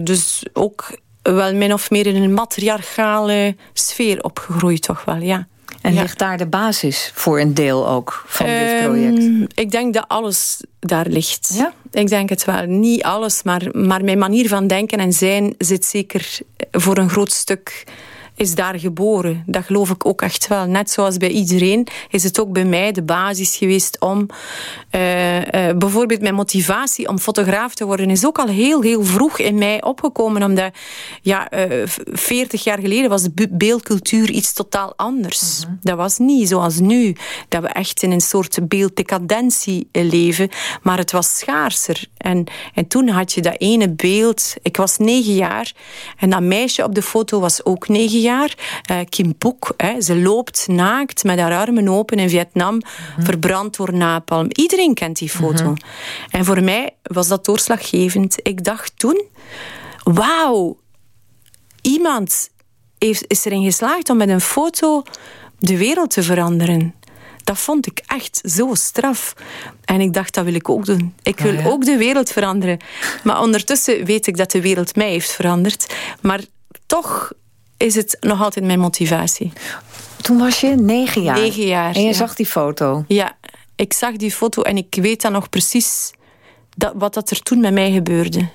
dus ook wel min of meer in een matriarchale sfeer opgegroeid toch wel, ja. En ja. ligt daar de basis voor een deel ook van um, dit project? Ik denk dat alles daar ligt. Ja? Ik denk het wel. Niet alles, maar, maar mijn manier van denken en zijn zit zeker voor een groot stuk is daar geboren. Dat geloof ik ook echt wel. Net zoals bij iedereen is het ook bij mij de basis geweest om... Uh, uh, bijvoorbeeld mijn motivatie om fotograaf te worden is ook al heel, heel vroeg in mij opgekomen. Omdat, ja, uh, 40 jaar geleden was de beeldcultuur iets totaal anders. Mm -hmm. Dat was niet zoals nu. Dat we echt in een soort beelddecadentie leven. Maar het was schaarser. En, en toen had je dat ene beeld... Ik was negen jaar. En dat meisje op de foto was ook negen jaar. Uh, Kim Puk, hè, ze loopt naakt met haar armen open in Vietnam, mm -hmm. verbrand door napalm. Iedereen kent die foto. Mm -hmm. En voor mij was dat doorslaggevend. Ik dacht toen, wauw, iemand heeft, is erin geslaagd om met een foto de wereld te veranderen. Dat vond ik echt zo straf. En ik dacht, dat wil ik ook doen. Ik wil oh ja. ook de wereld veranderen. Maar ondertussen weet ik dat de wereld mij heeft veranderd. Maar toch is het nog altijd mijn motivatie. Toen was je negen jaar? Negen jaar, En je ja. zag die foto? Ja, ik zag die foto en ik weet dan nog precies dat, wat dat er toen met mij gebeurde.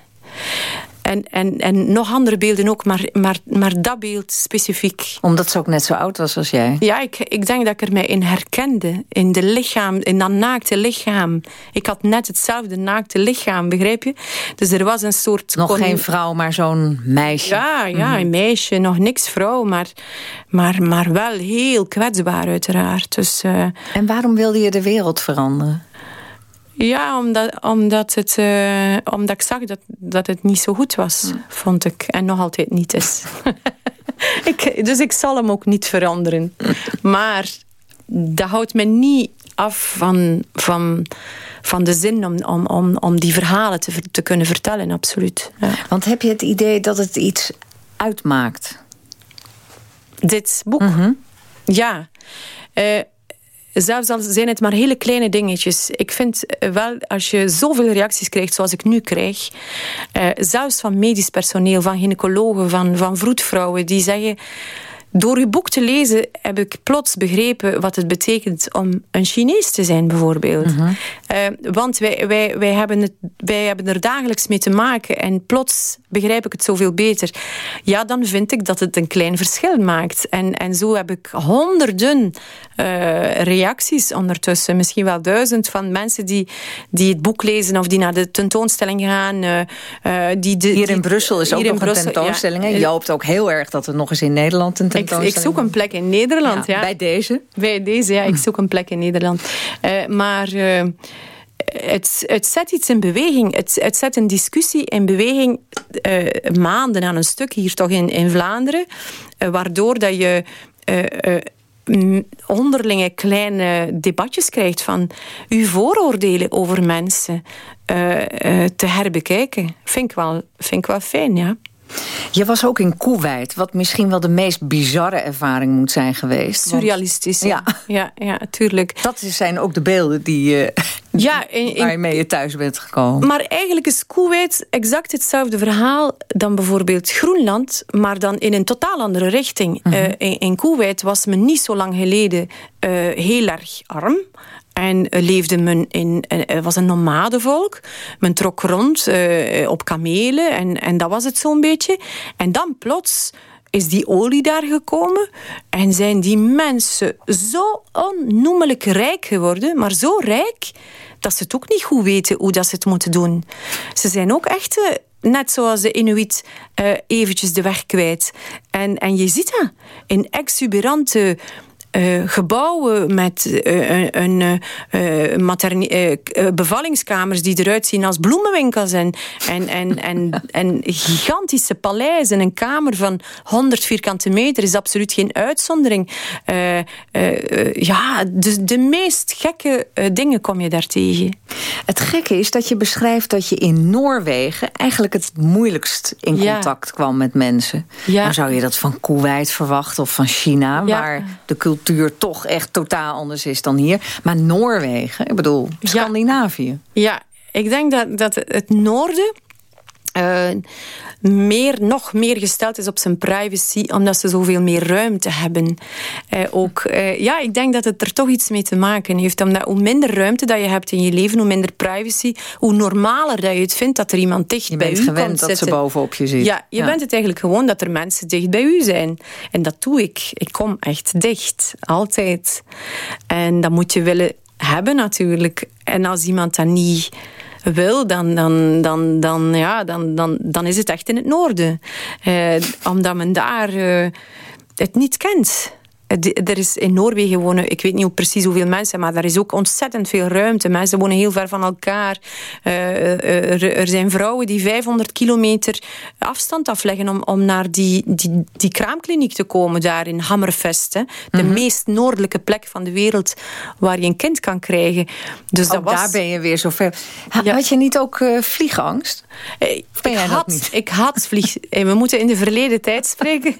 En, en, en nog andere beelden ook, maar, maar, maar dat beeld specifiek. Omdat ze ook net zo oud was als jij? Ja, ik, ik denk dat ik er mij in herkende. In, de lichaam, in dat naakte lichaam. Ik had net hetzelfde naakte lichaam, begrijp je? Dus er was een soort... Nog geen vrouw, maar zo'n meisje. Ja, ja, mhm. een meisje. Nog niks vrouw, maar, maar, maar wel heel kwetsbaar uiteraard. Dus, uh... En waarom wilde je de wereld veranderen? Ja, omdat, omdat, het, uh, omdat ik zag dat, dat het niet zo goed was, vond ik. En nog altijd niet is. ik, dus ik zal hem ook niet veranderen. maar dat houdt me niet af van, van, van de zin om, om, om, om die verhalen te, te kunnen vertellen, absoluut. Ja. Want heb je het idee dat het iets uitmaakt? Dit boek? Mhm. Ja. Uh, Zelfs al zijn het maar hele kleine dingetjes. Ik vind wel, als je zoveel reacties krijgt zoals ik nu krijg... Eh, zelfs van medisch personeel, van gynaecologen, van, van vroedvrouwen... die zeggen door uw boek te lezen heb ik plots begrepen wat het betekent om een Chinees te zijn, bijvoorbeeld. Mhm. Eh, want wij, wij, wij, hebben het, wij hebben er dagelijks mee te maken en plots begrijp ik het zoveel beter. Ja, dan vind ik dat het een klein verschil maakt. En, en zo heb ik honderden uh, reacties ondertussen, misschien wel duizend, van mensen die, die het boek lezen of die naar de tentoonstelling gaan. Uh, die de, hier in Brussel is ook nog een tentoonstelling. Ja. Je hoopt ook heel erg dat het nog eens in Nederland een ik, ik, zoek een plek in Nederland. Ja, Bij deze? Bij deze, ja. Ik zoek een plek in Nederland. Uh, maar... Uh, het, het, zet iets in beweging. Het, het zet een discussie in beweging uh, maanden aan een stuk hier toch in, in Vlaanderen. waardoor dat je onderlinge kleine debatjes krijgt van uw vooroordelen over mensen te herbekijken. Vind ik wel, vind ik wel fijn, ja. Je was ook in Kuwait, wat misschien wel de meest bizarre ervaring moet zijn geweest. Surrealistisch, ja. Ja, ja, tuurlijk. Dat zijn ook de beelden die, uh, ja, in, in, waarmee je thuis bent gekomen. Maar eigenlijk is Kuwait exact hetzelfde verhaal dan bijvoorbeeld Groenland, maar dan in een totaal andere richting. Uh in, in Kuwait was men niet zo lang geleden uh, heel erg arm. En leefde men in, het was een nomadenvolk. Men trok rond op kamelen en, en dat was het zo'n beetje. En dan plots is die olie daar gekomen en zijn die mensen zo onnoemelijk rijk geworden, maar zo rijk dat ze het ook niet goed weten hoe dat ze het moeten doen. Ze zijn ook echt net zoals de Inuit eventjes de weg kwijt. En, en je ziet dat in exuberante uh, gebouwen met uh, een uh, bevallingskamers die eruit zien als bloemenwinkels en, en, en, en, en gigantische paleizen. Een kamer van 100 vierkante meter is absoluut geen uitzondering. ja, de, de meest gekke dingen kom je daar tegen. Het gekke is dat je beschrijft dat je in Noorwegen eigenlijk het moeilijkst in contact kwam met mensen. Ja. Dan zou je dat van Kuwait verwachten of van China, waar de cultuur cultuur toch echt totaal anders is dan hier. Maar Noorwegen, ik bedoel, Scandinavië. Ja, ik denk dat, dat het noorden... Uh, meer, nog meer gesteld is op zijn privacy, omdat ze zoveel meer ruimte hebben. Uh, ook, uh, ja, ik denk dat het er toch iets mee te maken heeft. Omdat hoe minder ruimte dat je hebt in je leven, hoe minder privacy, hoe normaler dat je het vindt dat er iemand dicht bij u komt Je bent gewend dat ze bovenop je zit. Ja, je bent het eigenlijk gewoon dat er mensen dicht bij u zijn. En dat doe ik. Ik kom echt dicht. Altijd. En dat moet je willen hebben natuurlijk. En als iemand dat niet wil, dan, dan, dan, dan, ja, dan, dan, dan is het echt in het noorden. Eh, omdat men daar uh, het niet kent. Er is in Noorwegen wonen, ik weet niet precies hoeveel mensen, maar daar is ook ontzettend veel ruimte. Mensen wonen heel ver van elkaar. Uh, er, zijn vrouwen die 500 kilometer afstand afleggen om, om naar die, die, die kraamkliniek te komen daar in Hammerfest. Hè. De mhm. meest noordelijke plek van de wereld waar je een kind kan krijgen. Dus dat was... daar ben je weer zo ver. Had je niet ook uh, vliegangst? ben ik, had, niet? ik had vlieg... We moeten in de verleden tijd spreken.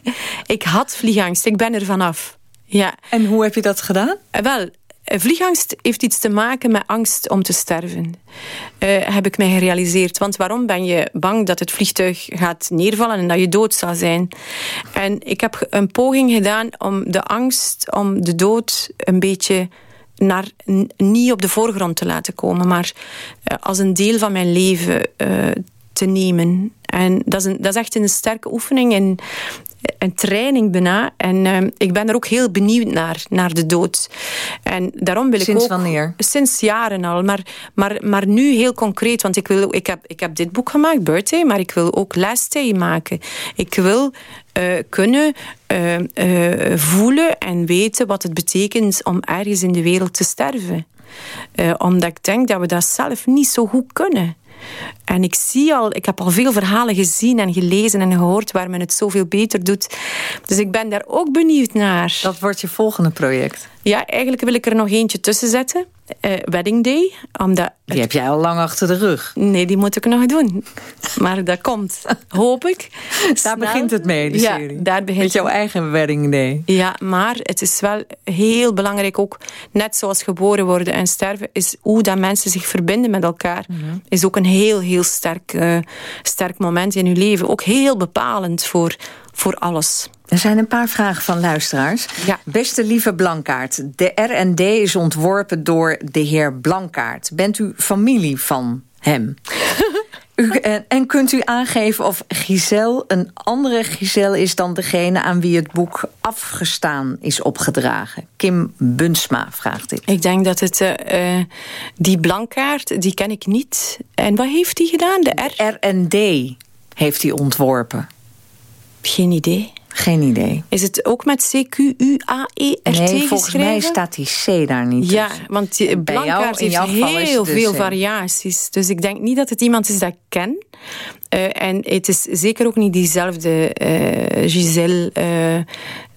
ik had vliegangst. Ik ben er vanaf. Ja. En hoe heb je dat gedaan? Eh, wel, eh, Vliegangst heeft iets te maken met angst om te sterven. Uh, heb ik mij gerealiseerd. Want waarom ben je bang dat het vliegtuig gaat neervallen en dat je dood zal zijn? En ik heb een poging gedaan om de angst om de dood een beetje naar, niet op de voorgrond te laten komen, maar als een deel van mijn leven te nemen. En dat is, een, dat is echt een sterke oefening en een training bijna. En ehm, ik ben er ook heel benieuwd naar, naar de dood. En daarom wil ik sinds ook... wanneer? Sinds jaren al. Maar, maar, maar nu heel concreet. Want ik, wil, ik, heb, ik heb dit boek gemaakt, Birthday. Maar ik wil ook Last Day maken. Ik wil uh, kunnen uh, uh, voelen en weten wat het betekent om ergens in de wereld te sterven. Omdat ik denk dat we dat zelf niet zo goed kunnen. En ik zie al, ik heb al veel verhalen gezien en gelezen en gehoord waar men het zoveel beter doet. Dus ik ben daar ook benieuwd naar. Dat wordt je volgende project? Ja, eigenlijk wil ik er nog eentje tussen zetten. Uh, Wedding Day. Omdat die heb jij al lang achter de rug. Nee, die moet ik nog doen. Maar dat komt, hoop ik. Daar begint het mee, ja, serie. Daar begint Met jouw eigen Wedding Day. Ja, maar het is wel heel belangrijk ook, net zoals geboren worden en sterven, is hoe dat mensen zich verbinden met elkaar. Mm -hmm. Is ook een heel, heel sterk, uh, sterk moment in je leven. Ook heel bepalend voor, voor alles. Er zijn een paar vragen van luisteraars. Ja. Beste lieve Blankaart, de R&D is ontworpen door de heer Blankaart. Bent u familie van hem? u, en, en, kunt u aangeven of Giselle een andere Giselle is... dan degene aan wie het boek afgestaan is opgedragen? Kim Bunsma vraagt dit. Ik denk dat het... Uh, die Blankaart, die ken ik niet. En wat heeft hij gedaan? De R? R&D heeft hij ontworpen. Geen idee. Geen idee. Is het ook met C-Q-U-A-E-R-T Nee, volgens mij staat die C daar niet Ja, want Blankaart heeft heel veel variaties. Dus ik denk niet dat het iemand is dat ik ken. Uh, en het is zeker ook niet diezelfde uh, Giselle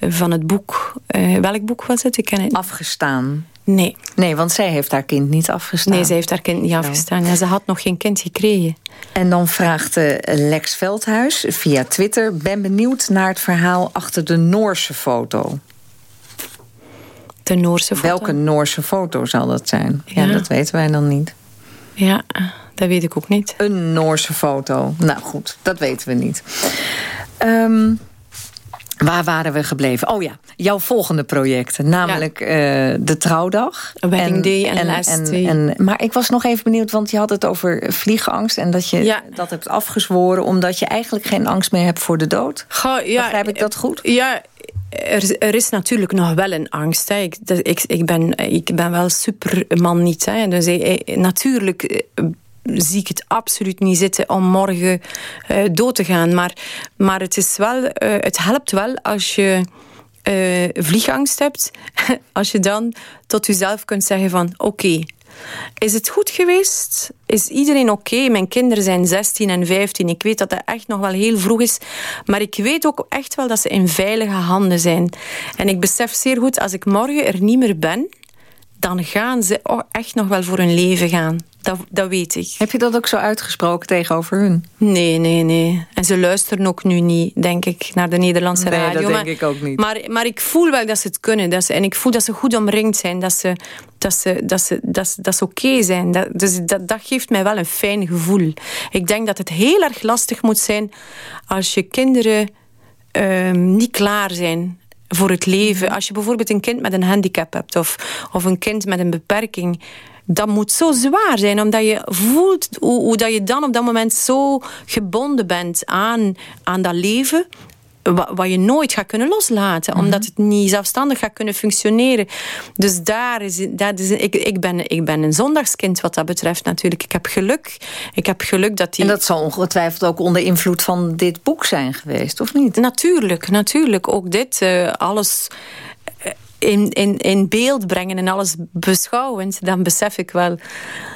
uh, van het boek. welk boek was het? Ik ken het. Afgestaan. Nee. Nee, want zij heeft haar kind niet afgestaan. Nee, ze heeft haar kind niet afgestaan. Ja, ze had nog geen kind gekregen. En dan vraagt Lex Veldhuis via Twitter... ben benieuwd naar het verhaal achter de Noorse foto. De Noorse foto? Welke Noorse foto zal dat zijn? Ja, ja dat weten wij dan niet. Ja, dat weet ik ook niet. Een Noorse foto. Nou goed, dat weten we niet. Um, Waar waren we gebleven? Oh ja, jouw volgende project. Namelijk ja. uh, de trouwdag. A wedding en, day en, en en, maar ik was nog even benieuwd, want je had het over vliegangst... en dat je ja. dat hebt afgezworen... omdat je eigenlijk geen angst meer hebt voor de dood. Ja, Begrijp ik dat goed? Ja, er, er, is natuurlijk nog wel een angst. Hè. Ik, ik, ik, ben, ik ben wel superman niet. Hè. Dus ik, natuurlijk zie ik het absoluut niet zitten om morgen uh, dood te gaan. Maar, maar het, is wel, uh, het helpt wel als je uh, vliegangst hebt. als je dan tot jezelf kunt zeggen van oké, is het goed geweest? Is iedereen oké? Mijn kinderen zijn 16 en 15. Ik weet dat dat echt nog wel heel vroeg is. Maar ik weet ook echt wel dat ze in veilige handen zijn. En ik besef zeer goed, als ik morgen er niet meer ben... dan gaan ze oh, echt nog wel voor hun leven gaan. Dat, dat weet ik. Heb je dat ook zo uitgesproken tegenover hun? Nee, nee, nee. En ze luisteren ook nu niet, denk ik, naar de Nederlandse nee, radio. dat denk maar, ik ook niet. Maar, maar ik voel wel dat ze het kunnen. Dat ze, en ik voel dat ze goed omringd zijn. Dat ze, dat ze, dat ze, dat ze, dat ze oké okay zijn. Dat, dus dat, dat geeft mij wel een fijn gevoel. Ik denk dat het heel erg lastig moet zijn als je kinderen um, niet klaar zijn voor het leven. Als je bijvoorbeeld een kind met een handicap hebt of, of een kind met een beperking dat moet zo zwaar zijn, omdat je voelt hoe, hoe dat je dan op dat moment zo gebonden bent aan, aan dat leven wat, je nooit gaat kunnen loslaten. Mhm. Omdat het niet zelfstandig gaat kunnen functioneren. Dus daar is, dat is ik, ik, ben, ik ben een zondagskind wat dat betreft natuurlijk. Ik heb geluk. Ik heb geluk dat die... En dat zal ongetwijfeld ook onder invloed van dit boek zijn geweest, of niet? Natuurlijk, natuurlijk. Ook dit, uh, alles in, in, in beeld brengen en alles beschouwend, dan besef ik wel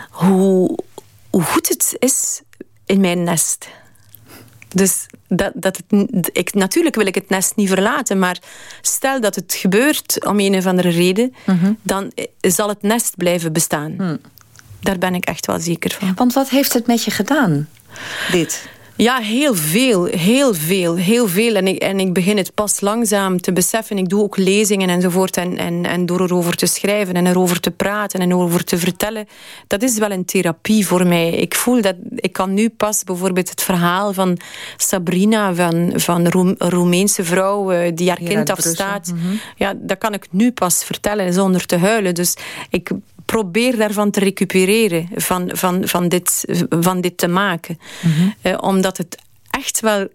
hoe, hoe goed het is in mijn nest. Dus dat, dat het, ik, natuurlijk wil ik het nest niet verlaten, maar stel dat het gebeurt om een of andere reden, Mhm. mm -hmm. dan zal het nest blijven bestaan. Mm. Daar ben ik echt wel zeker van. Want wat heeft het met je gedaan, dit? Ja, heel veel. Heel veel. Heel veel. En ik, en ik begin het pas langzaam te beseffen. Ik doe ook lezingen enzovoort. En, en, en door erover te schrijven en erover te praten en erover te vertellen. Dat is wel een therapie voor mij. Ik voel dat ik kan nu pas bijvoorbeeld het verhaal van Sabrina, van, van een Roemeense vrouw die haar kind afstaat. Mm -hmm. Ja, dat kan ik nu pas vertellen zonder te huilen. Dus ik probeer daarvan te recupereren, van, van, van, dit, van dit te maken. Mhm. omdat het echt wel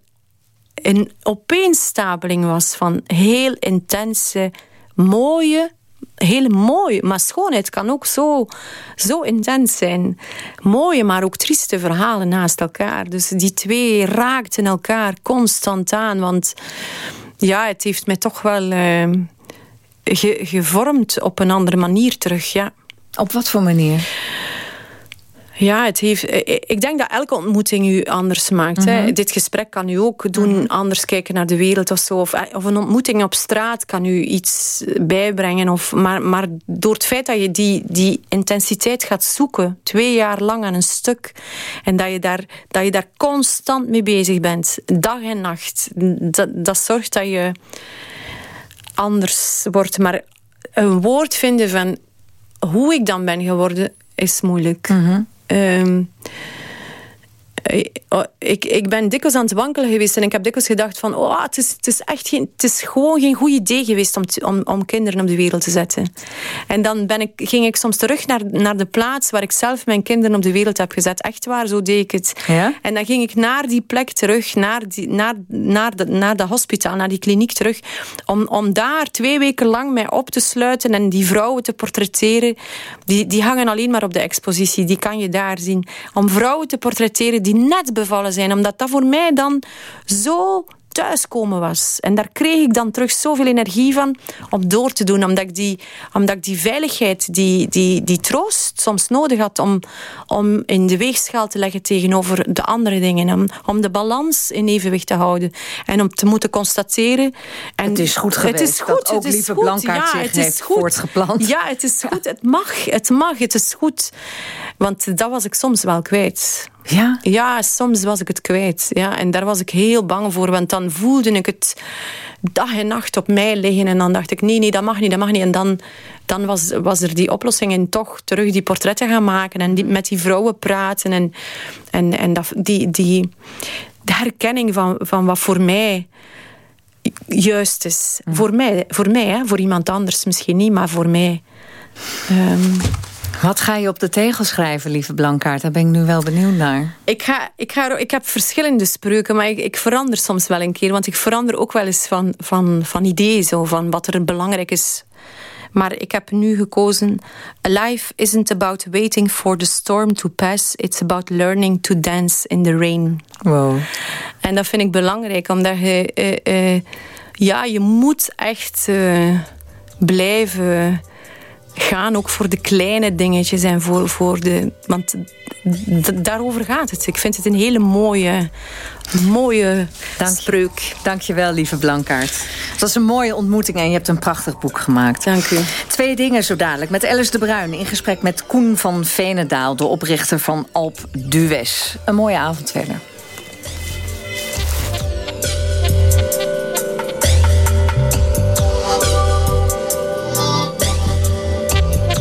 een opeenstapeling was van heel intense, mooie heel mooi. Maar schoonheid kan ook zo, zo intens zijn. Mooie, maar ook trieste verhalen naast elkaar. Dus die twee raakten elkaar constant aan. Want ja, het heeft mij toch wel uh, gevormd op een andere manier terug. Ja. Op wat voor manier? Ja, het heeft, eh, eh, ik denk dat elke ontmoeting u anders maakt. hè. Mhm. Dit gesprek kan u ook doen, mhm. anders kijken naar de wereld of zo. Of, eh, of, een ontmoeting op straat kan u iets bijbrengen. Of, maar, maar door het feit dat je die, die intensiteit gaat zoeken, twee jaar lang aan een stuk, en dat je daar, dat je daar constant mee bezig bent, dag en nacht, dat, dat zorgt dat je anders wordt. Maar een woord vinden van hoe ik dan ben geworden, is moeilijk. Mm Um, ik, ik ben dikwijls aan het wankelen geweest en ik heb dikwijls gedacht van oh, het, is, het, is echt geen, het is gewoon geen goed idee geweest om, om, om kinderen op de wereld te zetten. En dan ben ik, ging ik soms terug naar, naar de plaats waar ik zelf mijn kinderen op de wereld heb gezet. Echt waar, zo deed ik het. Ja? En dan ging ik naar die plek terug, naar, die, naar, naar, de, naar de hospitaal, naar die kliniek terug, om, om daar twee weken lang mij op te sluiten en die vrouwen te portretteren. Die, die hangen alleen maar op de expositie, die kan je daar zien. Om vrouwen te portretteren die net bevallen zijn. Omdat dat voor mij dan zo thuiskomen was. En daar kreeg ik dan terug zoveel energie van om door te doen. Omdat ik die, omdat ik die veiligheid, die, die, die troost soms nodig had om, om in de weegschaal te leggen tegenover de andere dingen. Om, om de balans in evenwicht te houden. En om te moeten constateren... En het is goed geweest. Het is goed. Dat ook het is lieve Blankaart ja, het heeft goed. voortgeplant. Ja, het is goed. Het mag. Het mag. Het is goed. Want dat was ik soms wel kwijt. Ja? Ja, soms was ik het kwijt. Ja, en daar was ik heel bang voor, want dan voelde ik het dag en nacht op mij liggen. En dan dacht ik, nee, nee, dat mag niet, dat mag niet. En dan, dan was, was er die oplossing en toch terug die portretten gaan maken en die, met die vrouwen praten. En, en, en dat, die, die, de herkenning van, van wat voor mij juist is. Mm. Voor mij, voor, mij hè, voor iemand anders misschien niet, maar voor mij. Um, wat ga je op de tegel schrijven, lieve Blankaart? Daar ben ik nu wel benieuwd naar. Ik, ga, ik, ga, ik heb verschillende spreuken, maar ik, ik verander soms wel een keer. Want ik verander ook wel eens van, van, van ideeën, zo, van wat er belangrijk is. Maar ik heb nu gekozen... Life isn't about waiting for the storm to pass. It's about learning to dance in the rain. Wow. En dat vind ik belangrijk, omdat je... Uh, uh, ja, je moet echt uh, blijven gaan ook voor de kleine dingetjes en voor, voor de... Want daarover gaat het. Ik vind het een hele mooie, mooie Dank spreuk. Dank je wel, lieve Blankaart. Het was een mooie ontmoeting en je hebt een prachtig boek gemaakt. Dank u. Twee dingen zo dadelijk. Met Alice de Bruin in gesprek met Koen van Venendaal... de oprichter van Alp Dues. Een mooie avond verder.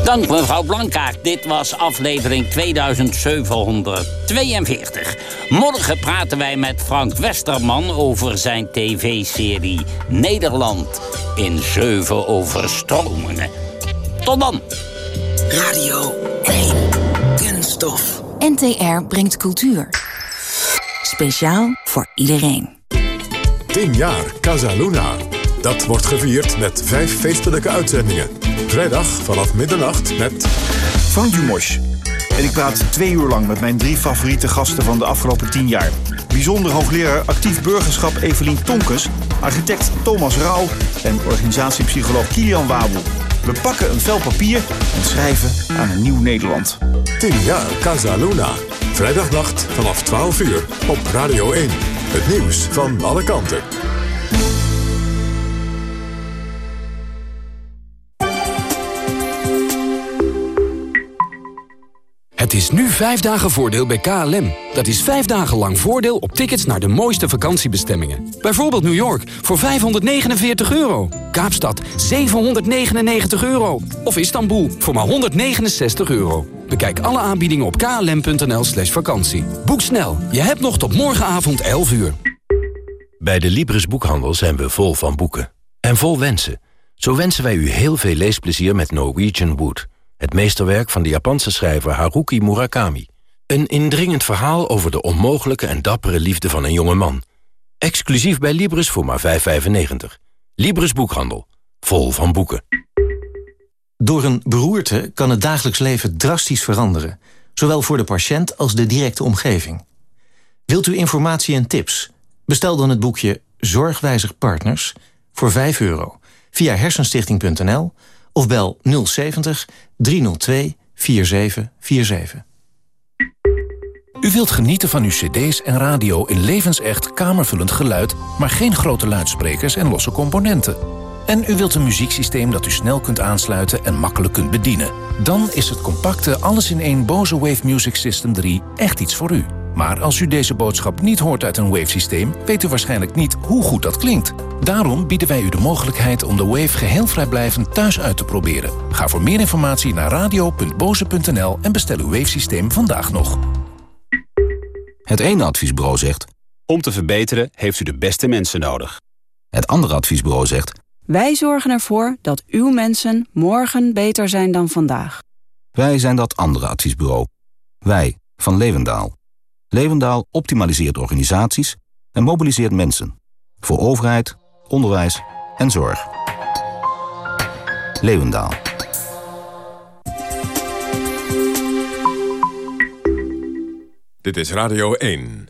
Dank mevrouw Blankaart. Dit was aflevering 2742. Morgen praten wij met Frank Westerman over zijn tv-serie Nederland in zeven overstromingen. Tot dan. Radio 1. Kunststof. NTR brengt cultuur. Speciaal voor iedereen. 10 jaar Casaluna. Dat wordt gevierd met vijf feestelijke uitzendingen. Vrijdag vanaf middernacht met... Frank Dumos. En ik praat twee uur lang met mijn drie favoriete gasten van de afgelopen tien jaar. Bijzonder hoogleraar actief burgerschap Evelien Tonkes... architect Thomas Rauw en organisatiepsycholoog Kilian Wabel. We pakken een vel papier en schrijven aan een nieuw Nederland. 10 jaar Casa Luna. Vrijdagnacht vanaf 12 uur op Radio 1. Het nieuws van alle kanten. Het is nu vijf dagen voordeel bij KLM. Dat is vijf dagen lang voordeel op tickets naar de mooiste vakantiebestemmingen. Bijvoorbeeld New York voor 549 euro. Kaapstad 799 euro. Of Istanbul voor maar 169 euro. Bekijk alle aanbiedingen op klm.nl slash vakantie. Boek snel, je hebt nog tot morgenavond 11 uur. Bij de Libris Boekhandel zijn we vol van boeken. En vol wensen. Zo wensen wij u heel veel leesplezier met Norwegian Wood... Het meesterwerk van de Japanse schrijver Haruki Murakami. Een indringend verhaal over de onmogelijke en dappere liefde van een jonge man. Exclusief bij Libris voor maar 5,95. Libris Boekhandel. Vol van boeken. Door een beroerte kan het dagelijks leven drastisch veranderen. Zowel voor de patiënt als de directe omgeving. Wilt u informatie en tips? Bestel dan het boekje Zorgwijzig Partners voor 5 euro via hersenstichting.nl of bel 070 302 4747. U wilt genieten van uw cd's en radio in levensecht kamervullend geluid... maar geen grote luidsprekers en losse componenten. En u wilt een muzieksysteem dat u snel kunt aansluiten en makkelijk kunt bedienen. Dan is het compacte alles-in-één Bose Wave Music System 3 echt iets voor u. Maar als u deze boodschap niet hoort uit een Wave-systeem... weet u waarschijnlijk niet hoe goed dat klinkt. Daarom bieden wij u de mogelijkheid om de Wave geheel vrijblijvend thuis uit te proberen. Ga voor meer informatie naar radio.boze.nl en bestel uw Wave-systeem vandaag nog. Het ene adviesbureau zegt... Om te verbeteren heeft u de beste mensen nodig. Het andere adviesbureau zegt... Wij zorgen ervoor dat uw mensen morgen beter zijn dan vandaag. Wij zijn dat andere adviesbureau. Wij, van Levendaal. Levendaal optimaliseert organisaties en mobiliseert mensen. Voor overheid, onderwijs en zorg. Levendaal. Dit is Radio 1.